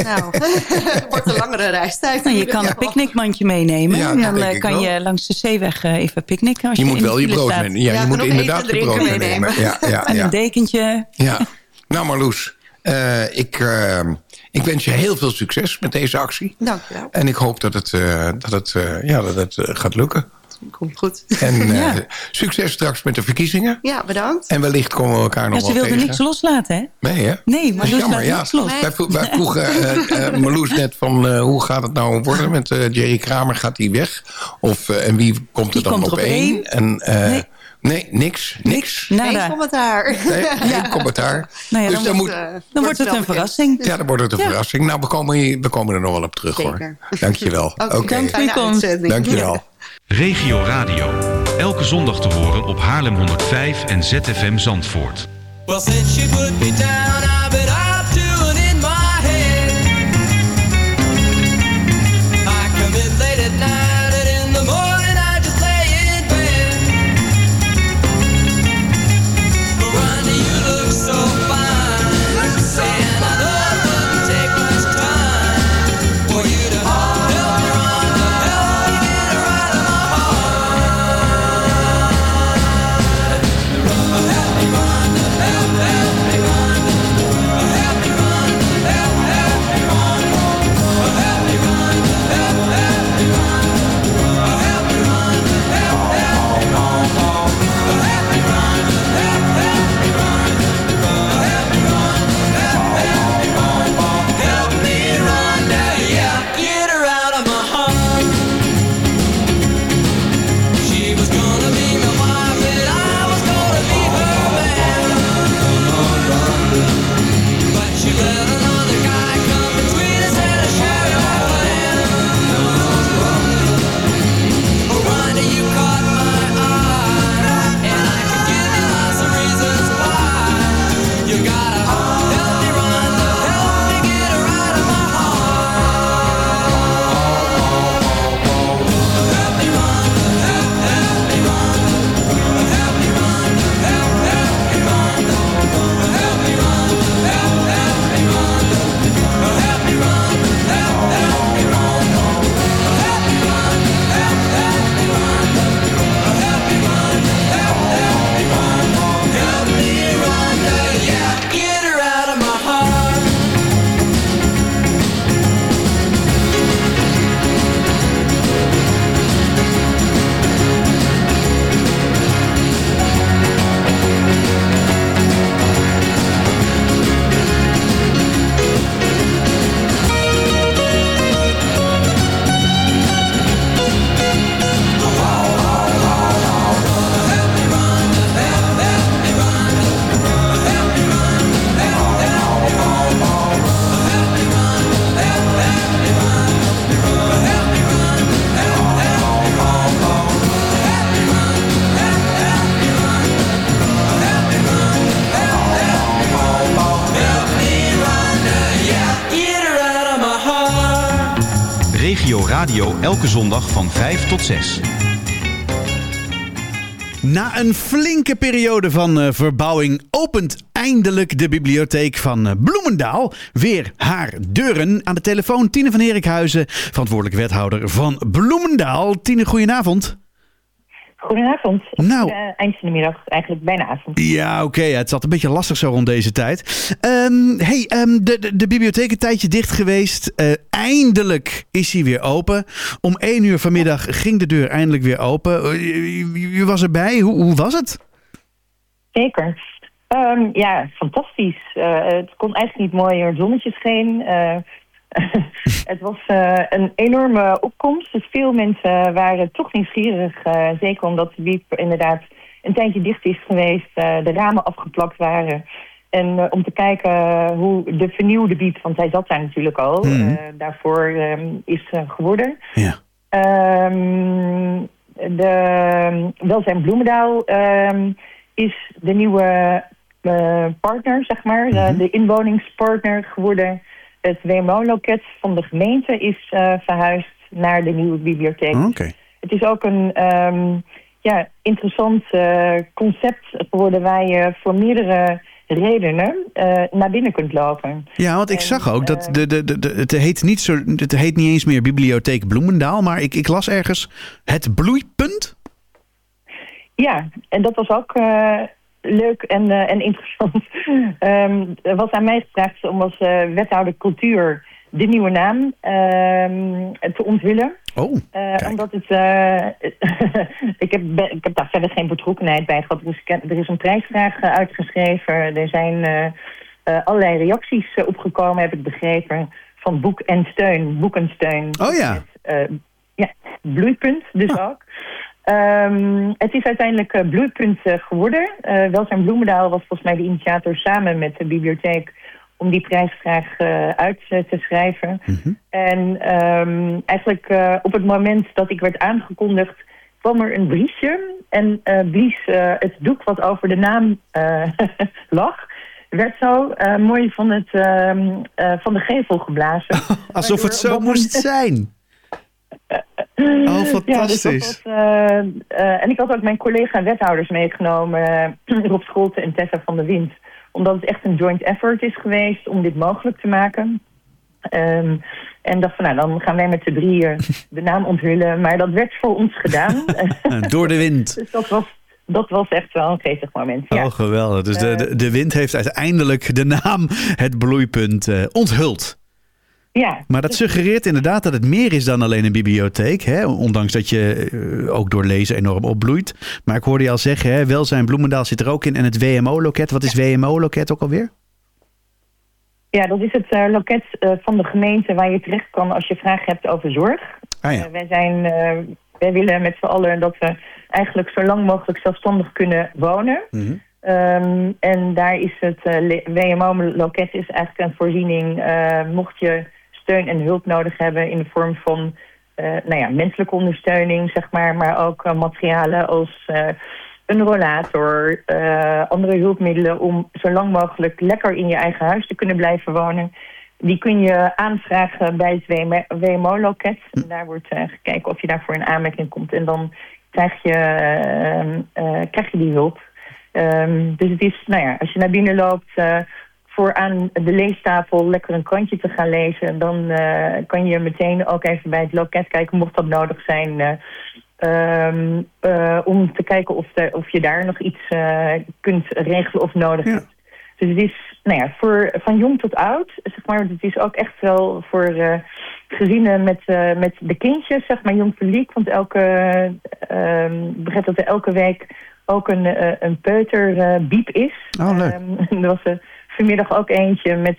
Nou, [LAUGHS] het wordt een langere reistijd. Nou, je kan een picknickmandje meenemen. Ja, en dan eh, kan wel. je langs de zeeweg even picknicken. Als Je je, moet wel je brood meenemen. Ja, Ja, je moet inderdaad je brood drinken meenemen. meenemen. Ja, ja, [LAUGHS] En een dekentje. Ja. Nou Marloes, eh, ik, eh, ik wens je heel veel succes met deze actie. Dankjewel. En ik hoop dat het, eh, dat het, eh, ja, dat het eh, gaat lukken. Komt goed. En [LAUGHS] eh, Ja. succes straks met de verkiezingen. Ja, bedankt. En wellicht komen we elkaar nog ze wel wilde tegen. niks loslaten, hè? Nee, hè? Nee, maar jammer, ja. niks los. Wij, vro- wij vroegen eh, eh, [LAUGHS] Marloes net van eh, hoe gaat het nou worden met eh, Jerry Kramer? Gaat hij weg? Of, eh, en wie komt er dan komt er op op één? één? En, eh, Nee. Nee. niks. Niks. Geen commentaar. Nee, [LAUGHS] geen commentaar. Nou ja, Dus dan, moet- eh, dan wordt het een verrassing. Ja, dan wordt het een Ja. verrassing. Nou, we komen, hier- we komen er nog wel op terug, Zeker. hoor. Dankjewel. [LAUGHS] Oké, komst. uitzending. dankjewel. Regio Radio. Elke zondag te horen op Haarlem 105 en ZFM Zandvoort. Well, elke zondag van 5 tot 6. Na een flinke periode van eh, verbouwing opent eindelijk de bibliotheek van eh, Bloemendaal weer haar deuren. Aan de telefoon Tine van Herikhuizen, verantwoordelijk wethouder van Bloemendaal. Tine, goedenavond. Goedenavond. Nou. Eh, eind van de middag, eigenlijk bijna avond. Ja, oké. Het zat een beetje lastig zo rond deze tijd. Ehm, hey, ehm, de, de, de bibliotheek een tijdje dicht geweest. Eh, eindelijk is hij weer open. Om één uur vanmiddag ging de deur eindelijk weer open. Eh, je, je was erbij. Hoe, hoe was het? Zeker. Ehm, ja, fantastisch. Het kon eigenlijk niet mooier. Het zonnetje scheen. [LAUGHS] het was eh, een enorme opkomst. Dus veel mensen waren toch nieuwsgierig. eh, zeker omdat de biep inderdaad een tijdje dicht is geweest. eh, de ramen afgeplakt waren. En om te kijken hoe de vernieuwde biep, want hij zat daar natuurlijk al, Mhm. daarvoor ehm, is geworden. Ja. Ehm, de Welzijn Bloemendaal ehm, is de nieuwe partner, zeg maar. Mhm. de inwoningspartner geworden. Het WMO-loket van de gemeente is eh, verhuisd naar de nieuwe bibliotheek. Oké. Het is ook een ehm, ja, interessant eh, concept geworden waar je voor meerdere redenen eh, naar binnen kunt lopen. Ja, want ik zag ook dat de, de, de, de- het, heet niet zo, het heet niet eens meer Bibliotheek Bloemendaal. Maar ik, ik las ergens het bloeipunt. Ja, en dat was ook eh, leuk en, eh, en interessant. [LAUGHS] Ehm, er was aan mij gevraagd om als eh, wethouder cultuur de nieuwe naam ehm, te onthullen. Oh, Eh, omdat het... [LAUGHS] ik, heb, ik heb daar verder geen betrokkenheid bij gehad. Dus er is een prijsvraag uitgeschreven. Er zijn allerlei reacties opgekomen, heb ik begrepen. Van boek en steun. Boek en steun. Oh ja. Ja, bloeipunt dus ook. Ehm, het is uiteindelijk eh, bloeipunt eh, geworden. Eh Welzijn Bloemendaal was volgens mij de initiator samen met de bibliotheek om die prijsvraag uit te schrijven. En ehm, eigenlijk op het moment dat ik werd aangekondigd, kwam er een briefje en blies het doek wat over de naam [LAUGHS] lag. Werd zo mooi van, het, ehm, eh, van de gevel geblazen. [LAUGHS] Alsof het zo moest zijn. [LAUGHS] Oh, Ja, dus fantastisch. was, eh, eh, en ik had ook mijn collega-wethouders meegenomen, eh, [CLEARS THROAT] Rob Scholten en Tessa van der Wind. Omdat het echt een joint effort is geweest om dit mogelijk te maken. Ehm, en dacht van, nou, dan gaan wij met z'n drieën [LAUGHS] de naam onthullen. Maar dat werd voor ons gedaan. [LAUGHS] Door de wind. [LAUGHS] dus dat was, dat was echt wel een geestig moment. Ja. Oh, geweldig. Dus de, de, de wind heeft uiteindelijk de naam het bloeipunt eh, onthuld. Ja. Maar dat suggereert inderdaad dat het meer is dan alleen een bibliotheek. Hè? Ondanks dat je eh, ook door lezen enorm opbloeit. Maar ik hoorde je al zeggen, hè, welzijn Bloemendaal zit er ook in. En het WMO-loket. Wat is WMO-loket ook alweer? Ja, dat is het eh, loket eh, van de gemeente waar je terecht kan als je vragen hebt over zorg. Ah ja. Wij, zijn, wij willen met z'n allen dat we eigenlijk zo lang mogelijk zelfstandig kunnen wonen. Ehm, en daar is het WMO-loket is eigenlijk een voorziening. mocht je steun en hulp nodig hebben in de vorm van eh, nou ja, menselijke ondersteuning, zeg maar, maar ook eh, materialen als eh, een rollator, andere hulpmiddelen om zo lang mogelijk lekker in je eigen huis te kunnen blijven wonen. Die kun je aanvragen bij het WMO-loket. En daar wordt gekeken of je daarvoor in aanmerking komt. En dan krijg je, krijg je die hulp. Ehm, dus het is, nou ja, als je naar binnen loopt, voor aan de leestafel lekker een krantje te gaan lezen, dan eh, kan je meteen ook even bij het loket kijken, mocht dat nodig zijn, eh, ehm, eh, om te kijken of, de, of je daar nog iets kunt regelen of nodig hebt. Dus het is, nou ja, voor, van jong tot oud, zeg maar, het is ook echt wel voor gezinnen met, met de kindjes, zeg maar, jong publiek. Want elke, ik begrijp dat er elke week ook een, eh, een peuterbiep is. Oh, leuk. Ehm, [LAUGHS] er was vanmiddag ook eentje met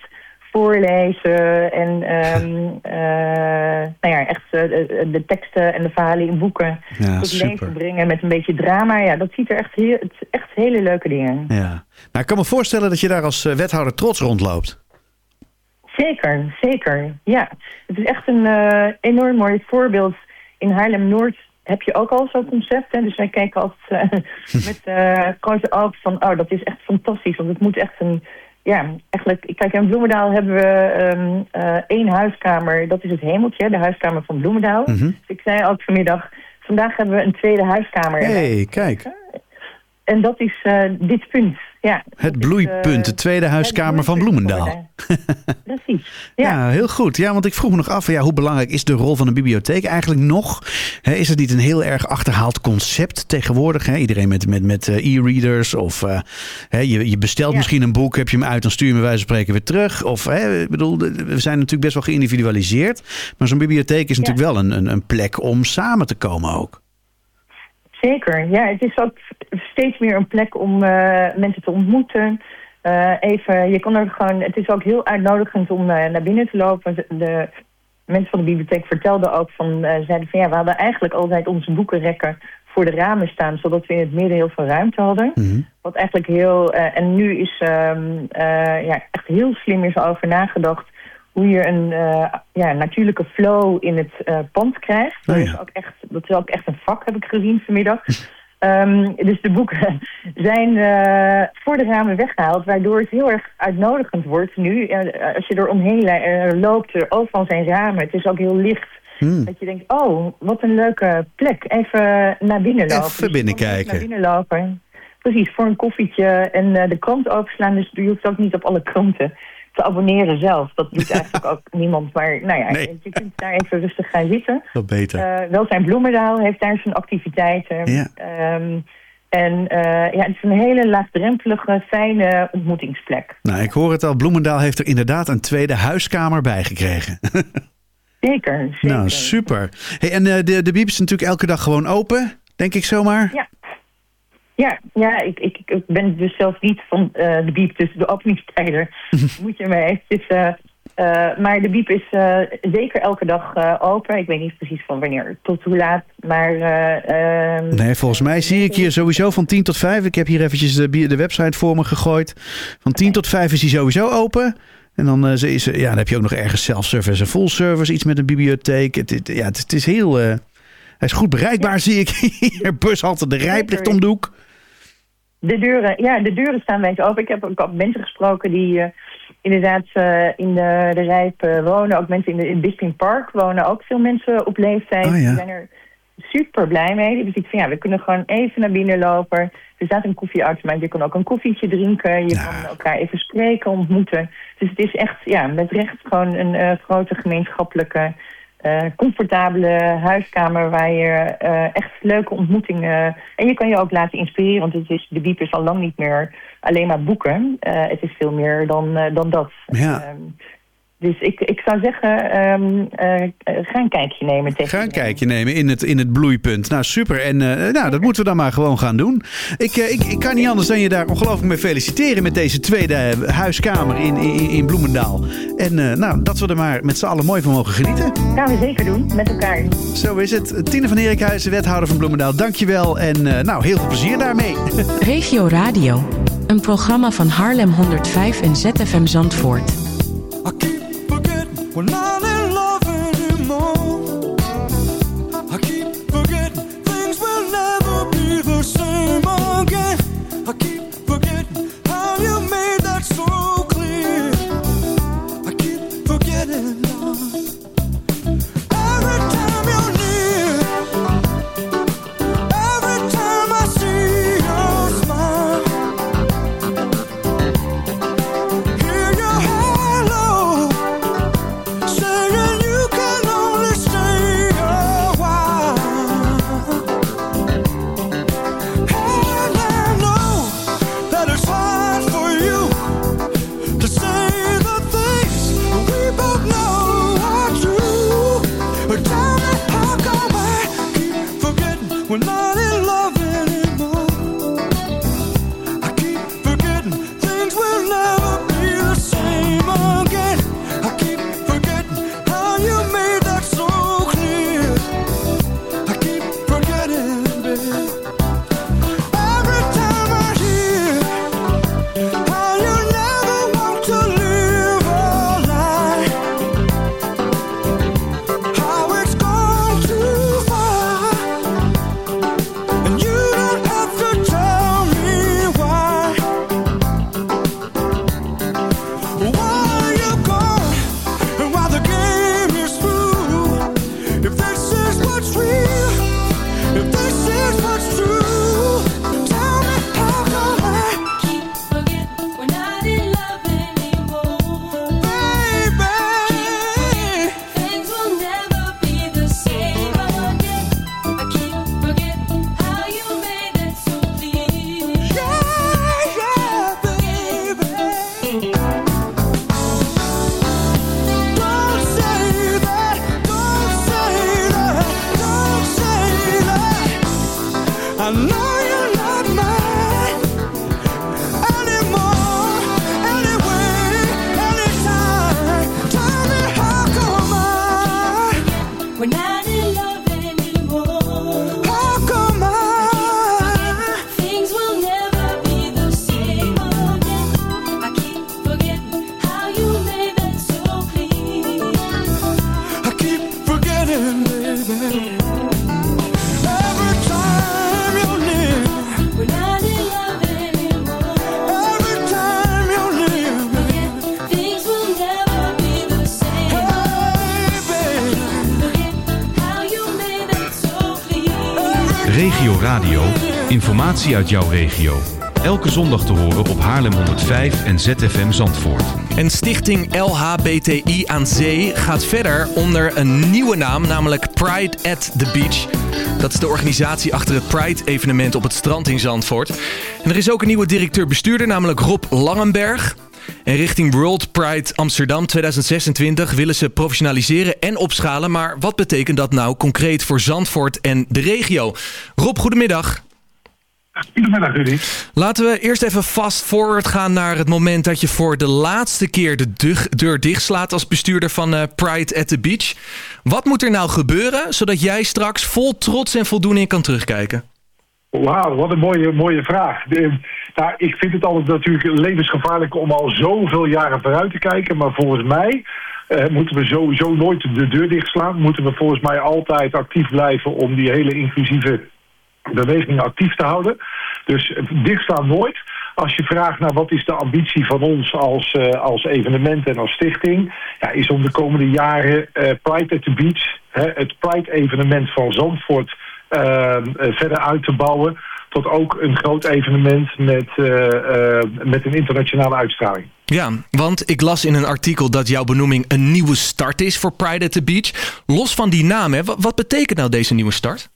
voorlezen en ehm, [LAUGHS] eh, nou ja, echt eh, de, de teksten en de verhalen in boeken Ja, tot super. leven brengen met een beetje drama. Ja, dat ziet er echt, heel, echt hele leuke dingen. Ja. Nou, ik kan me voorstellen dat je daar als eh, wethouder trots rondloopt. Zeker, zeker. Ja, het is echt een eh, enorm mooi voorbeeld. In Haarlem-Noord heb je ook al zo'n concept. Hè? Dus wij kijken altijd eh, [LAUGHS] met eh grote ogen van... oh, dat is echt fantastisch. Want het moet echt een ja, eigenlijk, kijk, in Bloemendaal hebben we eh, één huiskamer. Dat is het hemeltje, de huiskamer van Bloemendaal. Mhm. Dus ik zei ook vanmiddag, vandaag hebben we een tweede huiskamer. Hé, hey, kijk. En dat is eh, dit punt. Ja, Het bloeipunt, de tweede huiskamer van Bloemendaal. [LAUGHS] precies. Ja. heel goed. Ja, want ik vroeg me nog af, ja, hoe belangrijk is de rol van een bibliotheek eigenlijk nog? Is het niet een heel erg achterhaald concept tegenwoordig? Iedereen met, met, met eh, e-readers of eh, je, je bestelt misschien een boek, heb je hem uit, dan stuur je hem bij wijze van spreken weer terug. Of, ik bedoel, we zijn natuurlijk best wel geïndividualiseerd. Maar zo'n bibliotheek is natuurlijk wel een, een, een plek om samen te komen ook. Zeker, ja. Het is ook steeds meer een plek om eh, mensen te ontmoeten. Eh, even, je kan er gewoon, het is ook heel uitnodigend om eh, naar binnen te lopen. De, mensen van de bibliotheek vertelden ook van, zeiden van ja, we hadden eigenlijk altijd onze boekenrekken voor de ramen staan, zodat we in het midden heel veel ruimte hadden. Wat eigenlijk heel, en nu is eh, ja, echt heel slim is over nagedacht hoe je een eh, ja, natuurlijke flow in het eh, pand krijgt. dat, is ook echt, dat is ook echt een vak, heb ik gezien vanmiddag. [LAUGHS] Ehm, dus de boeken [LAUGHS] zijn eh, voor de ramen weggehaald, waardoor het heel erg uitnodigend wordt nu. Als je er omheen loopt, er overal zijn ramen. Het is ook heel licht. Hmm. Dat je denkt, oh, wat een leuke plek. Even naar binnen lopen. Even binnenkijken. Naar binnen lopen. Precies, voor een koffietje en de krant openslaan. Dus je hoeft ook niet op alle kranten te abonneren zelf. Dat doet [LAUGHS] eigenlijk ook niemand. Maar nou ja, Nee. je kunt daar even rustig gaan zitten. Dat beter. Eh Welzijn Bloemendaal heeft daar zijn activiteiten. Ja. Ehm, en eh, ja, het is een hele laagdrempelige, fijne ontmoetingsplek. Nou, ik hoor het al. Bloemendaal heeft er inderdaad een tweede huiskamer bij gekregen. [LAUGHS] Zeker, zeker. Nou, super. Hey, en eh, de, de Biep is natuurlijk elke dag gewoon open, denk ik zomaar. Ja. Ja, ja ik, ik, ik ben dus zelf niet van eh, de biep, dus de openingstijden [LAUGHS] moet je me eventjes... eh, eh, maar de biep is eh, zeker elke dag open. Ik weet niet precies van wanneer tot hoe laat, maar... eh, ehm, Nee, volgens mij zie ik hier sowieso van 10 tot 5. Ik heb hier eventjes de, de website voor me gegooid. Van 10 tot 5 is hij sowieso open. En dan, ze is, ja, dan heb je ook nog ergens self-service en full service. Iets met een bibliotheek. Het, het- ja, het, het is heel... hij is goed bereikbaar, zie ik hier. [LAUGHS] Bushalte de Rijp ligt om de hoek. De deuren, ja, de deuren staan wijd open. Ik heb ook al mensen gesproken die eh, inderdaad eh, in de, de Rijp eh, wonen. Ook mensen in, de, in Bisping Park wonen ook veel mensen op leeftijd. Oh, ja. Die zijn er super blij mee. Dus ik van ja, we kunnen gewoon even naar binnen lopen. Er staat een koffieautomaat. Je kan ook een koffietje drinken. Je kan elkaar even spreken, ontmoeten. Dus het is echt ja, met recht gewoon een grote gemeenschappelijke... eh, comfortabele huiskamer waar je eh, echt leuke ontmoetingen... En je kan je ook laten inspireren, want het is, de biep is al lang niet meer alleen maar boeken. Eh, het is veel meer dan, dan dat. Ja. Dus ik, ik zou zeggen, ehm, eh, eh, ga een kijkje nemen tegen Ga een kijkje nemen in het, in het bloeipunt. Nou, super. En eh, nou, dat moeten we dan maar gewoon gaan doen. Ik, eh, ik, ik kan niet anders dan je daar ongelooflijk mee feliciteren... met deze tweede huiskamer in, in, in Bloemendaal. En eh, nou, dat we er maar met z'n allen mooi van mogen genieten. Gaan we zeker doen, met elkaar. Zo is het. Tine van Erikhuizen, wethouder van Bloemendaal. Dankjewel. En eh, nou, heel veel plezier daarmee. [LAUGHS] Regio Radio, een programma van Haarlem 105 en ZFM Zandvoort. We're not Informatie uit jouw regio. Elke zondag te horen op Haarlem 105 en ZFM Zandvoort. En stichting LHBTI aan Zee gaat verder onder een nieuwe naam, namelijk Pride at the Beach. Dat is de organisatie achter het Pride-evenement op het strand in Zandvoort. En er is ook een nieuwe directeur-bestuurder, namelijk Rob Langenberg. En richting World Pride Amsterdam 2026 willen ze professionaliseren en opschalen. Maar wat betekent dat nou concreet voor Zandvoort en de regio? Rob, goedemiddag. Goedemiddag, Rudy. Laten we eerst even fast forward gaan naar het moment dat je voor de laatste keer de deur dichtslaat als bestuurder van eh, Pride at the Beach. Wat moet er nou gebeuren zodat jij straks vol trots en voldoening kan terugkijken? Wauw, wat een mooie, mooie vraag. De- nou, ik vind het altijd natuurlijk levensgevaarlijk om al zoveel jaren vooruit te kijken. Maar volgens mij eh, moeten we sowieso nooit de deur dichtslaan. Moeten we volgens mij altijd actief blijven om die hele inclusieve beweging actief te houden. Dus dichtslaan nooit. Als je vraagt naar wat is de ambitie van ons als, eh, als evenement en als stichting... Ja, is om de komende jaren eh, Pride at the Beach, hè, het Pride-evenement van Zandvoort... eh, eh, verder uit te bouwen tot ook een groot evenement met, met een internationale uitstraling. Ja, want ik las in een artikel dat jouw benoeming een nieuwe start is voor Pride at the Beach. Los van die naam, hè, wa- wat betekent nou deze nieuwe start?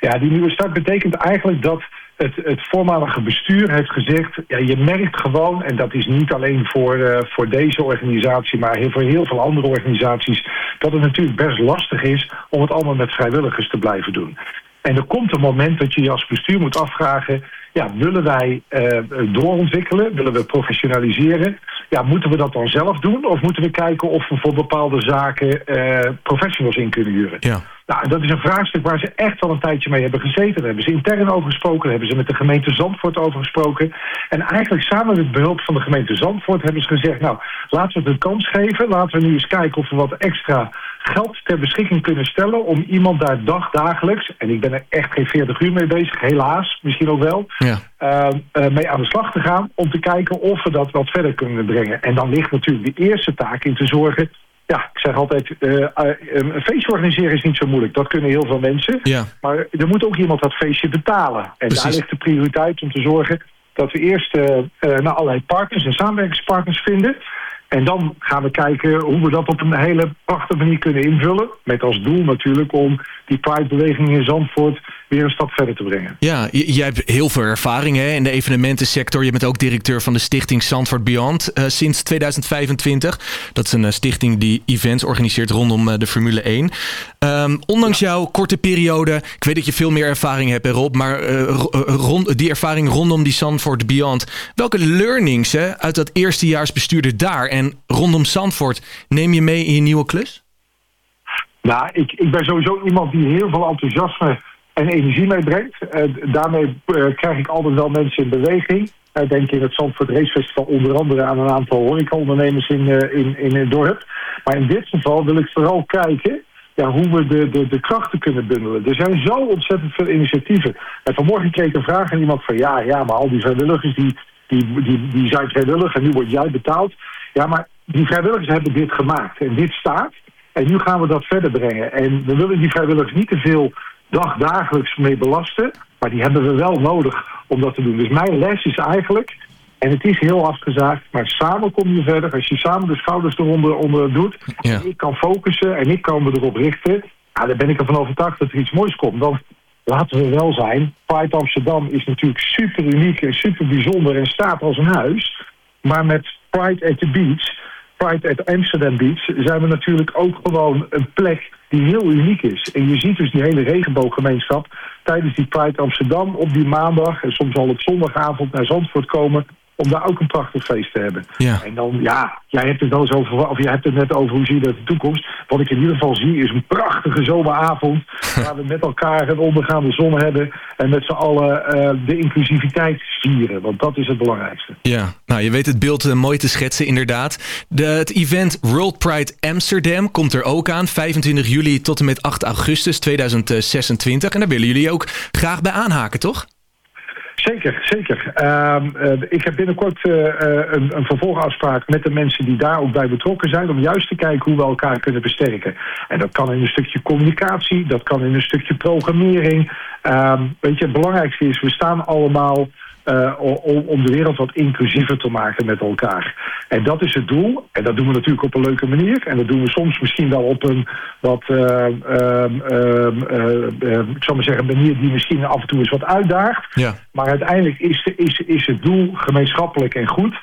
Ja, die nieuwe start betekent eigenlijk dat het, het voormalige bestuur heeft gezegd... Ja, je merkt gewoon, en dat is niet alleen voor, eh, voor deze organisatie... maar voor heel veel andere organisaties... dat het natuurlijk best lastig is om het allemaal met vrijwilligers te blijven doen. En er komt een moment dat je je als bestuur moet afvragen... Ja, willen wij eh, doorontwikkelen? Willen we professionaliseren? Ja, moeten we dat dan zelf doen? Of moeten we kijken of we voor bepaalde zaken eh, professionals in kunnen huren? Ja. Nou, dat is een vraagstuk waar ze echt al een tijdje mee hebben gezeten. Daar hebben ze intern over gesproken, daar hebben ze met de gemeente Zandvoort over gesproken. En eigenlijk samen met behulp van de gemeente Zandvoort hebben ze gezegd... nou, laten we het een kans geven. Laten we nu eens kijken of we wat extra geld ter beschikking kunnen stellen... om iemand daar dagdagelijks, en ik ben er echt geen 40 uur mee bezig, helaas, misschien ook wel... Ja. eh, eh, mee aan de slag te gaan om te kijken of we dat wat verder kunnen brengen. En dan ligt natuurlijk de eerste taak in te zorgen... Ja, ik zeg altijd, eh, eh, een feestje organiseren is niet zo moeilijk. Dat kunnen heel veel mensen. Ja. Maar er moet ook iemand dat feestje betalen. En Precies. daar ligt de prioriteit om te zorgen dat we eerst eh, naar allerlei partners en samenwerkingspartners vinden. En dan gaan we kijken hoe we dat op een hele prachtige manier kunnen invullen. Met als doel natuurlijk om die Pride-beweging in Zandvoort weer een stap verder te brengen. Ja, jij hebt heel veel ervaring hè, in de evenementensector. Je bent ook directeur van de stichting Zandvoort Beyond eh, sinds 2025. Dat is een eh, stichting die events organiseert rondom eh, de Formule 1. Ehm, ondanks jouw korte periode, ik weet dat je veel meer ervaring hebt, hè, Rob, maar rond, die ervaring rondom die Zandvoort Beyond. Welke learnings hè, uit dat eerstejaarsbestuurder daar en rondom Zandvoort neem je mee in je nieuwe klus? Nou, ik, ik ben sowieso iemand die heel veel enthousiasme en energie meebrengt. Eh, daarmee eh, krijg ik altijd wel mensen in beweging. Eh, denk in het Zandvoort Race Festival onder andere aan een aantal horecaondernemers in, in, in het dorp. Maar in dit geval wil ik vooral kijken ja, hoe we de, de, de krachten kunnen bundelen. Er zijn zo ontzettend veel initiatieven. En vanmorgen kreeg ik een vraag aan iemand van... ja, ja, maar al die vrijwilligers die, die, die, die zijn vrijwillig en nu word jij betaald. Ja, maar die vrijwilligers hebben dit gemaakt en dit staat. En nu gaan we dat verder brengen. En we willen die vrijwilligers niet te veel dagdagelijks mee belasten. Maar die hebben we wel nodig om dat te doen. Dus mijn les is eigenlijk, en het is heel afgezaagd, maar samen kom je verder. Als je samen de schouders eronder onder doet, en ik kan focussen en ik kan me erop richten. Ja, dan ben ik ervan overtuigd dat er iets moois komt. Want laten we wel zijn, Pride Amsterdam is natuurlijk super uniek en super bijzonder en staat als een huis. Maar met Pride at the Beach, Pride at Amsterdam Beach, zijn we natuurlijk ook gewoon een plek die heel uniek is. En je ziet dus die hele regenbooggemeenschap tijdens die Pride Amsterdam op die maandag en soms al op zondagavond naar Zandvoort komen om daar ook een prachtig feest te hebben. Ja. En dan, ja, jij hebt het wel eens over, of jij hebt het net over hoe zie je dat de toekomst. Wat ik in ieder geval zie is een prachtige zomeravond [LAUGHS] waar we met elkaar een ondergaande zon hebben en met z'n allen eh, de inclusiviteit vieren. Want dat is het belangrijkste. Ja, nou je weet het beeld eh, mooi te schetsen inderdaad. De, het event World Pride Amsterdam komt er ook aan. 25 juli tot en met 8 augustus 2026. En daar willen jullie ook graag bij aanhaken, toch? Zeker, zeker. Ehm, eh, ik heb binnenkort eh, eh, een, een vervolgafspraak met de mensen die daar ook bij betrokken zijn... om juist te kijken hoe we elkaar kunnen versterken. En dat kan in een stukje communicatie, dat kan in een stukje programmering. Ehm, weet je, het belangrijkste is, we staan allemaal... eh, om, om de wereld wat inclusiever te maken met elkaar. En dat is het doel. En dat doen we natuurlijk op een leuke manier. En dat doen we soms misschien wel op een wat, eh, ehm, ehm, eh, eh, ik zou maar zeggen, manier die misschien af en toe eens wat uitdaagt. Ja. Maar uiteindelijk is, is, is het doel gemeenschappelijk en goed.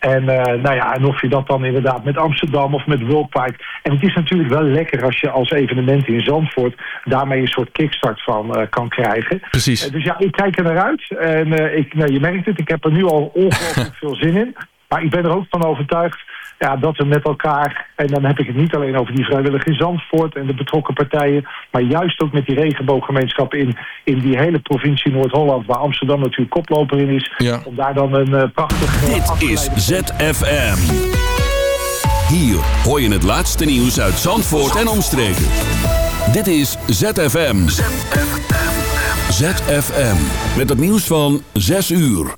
En, eh, nou ja, en of je dat dan inderdaad met Amsterdam of met World Pride... En het is natuurlijk wel lekker als je als evenement in Zandvoort... daarmee een soort kickstart van eh, kan krijgen. Precies. Eh, dus ja, ik kijk er naar uit. En ik, nou, je merkt het, ik heb er nu al ongelooflijk [LAUGHS] veel zin in. Maar ik ben er ook van overtuigd ja, dat we met elkaar... en dan heb ik het niet alleen over die vrijwillige in Zandvoort... en de betrokken partijen... maar juist ook met die regenbooggemeenschap in, in die hele provincie Noord-Holland... waar Amsterdam natuurlijk koploper in is... Ja. om daar dan een eh, prachtig... eh, Dit is ZFM. Hier hoor je het laatste nieuws uit Zandvoort en omstreken. Dit is ZFM. ZFM. Met het nieuws van 6 uur.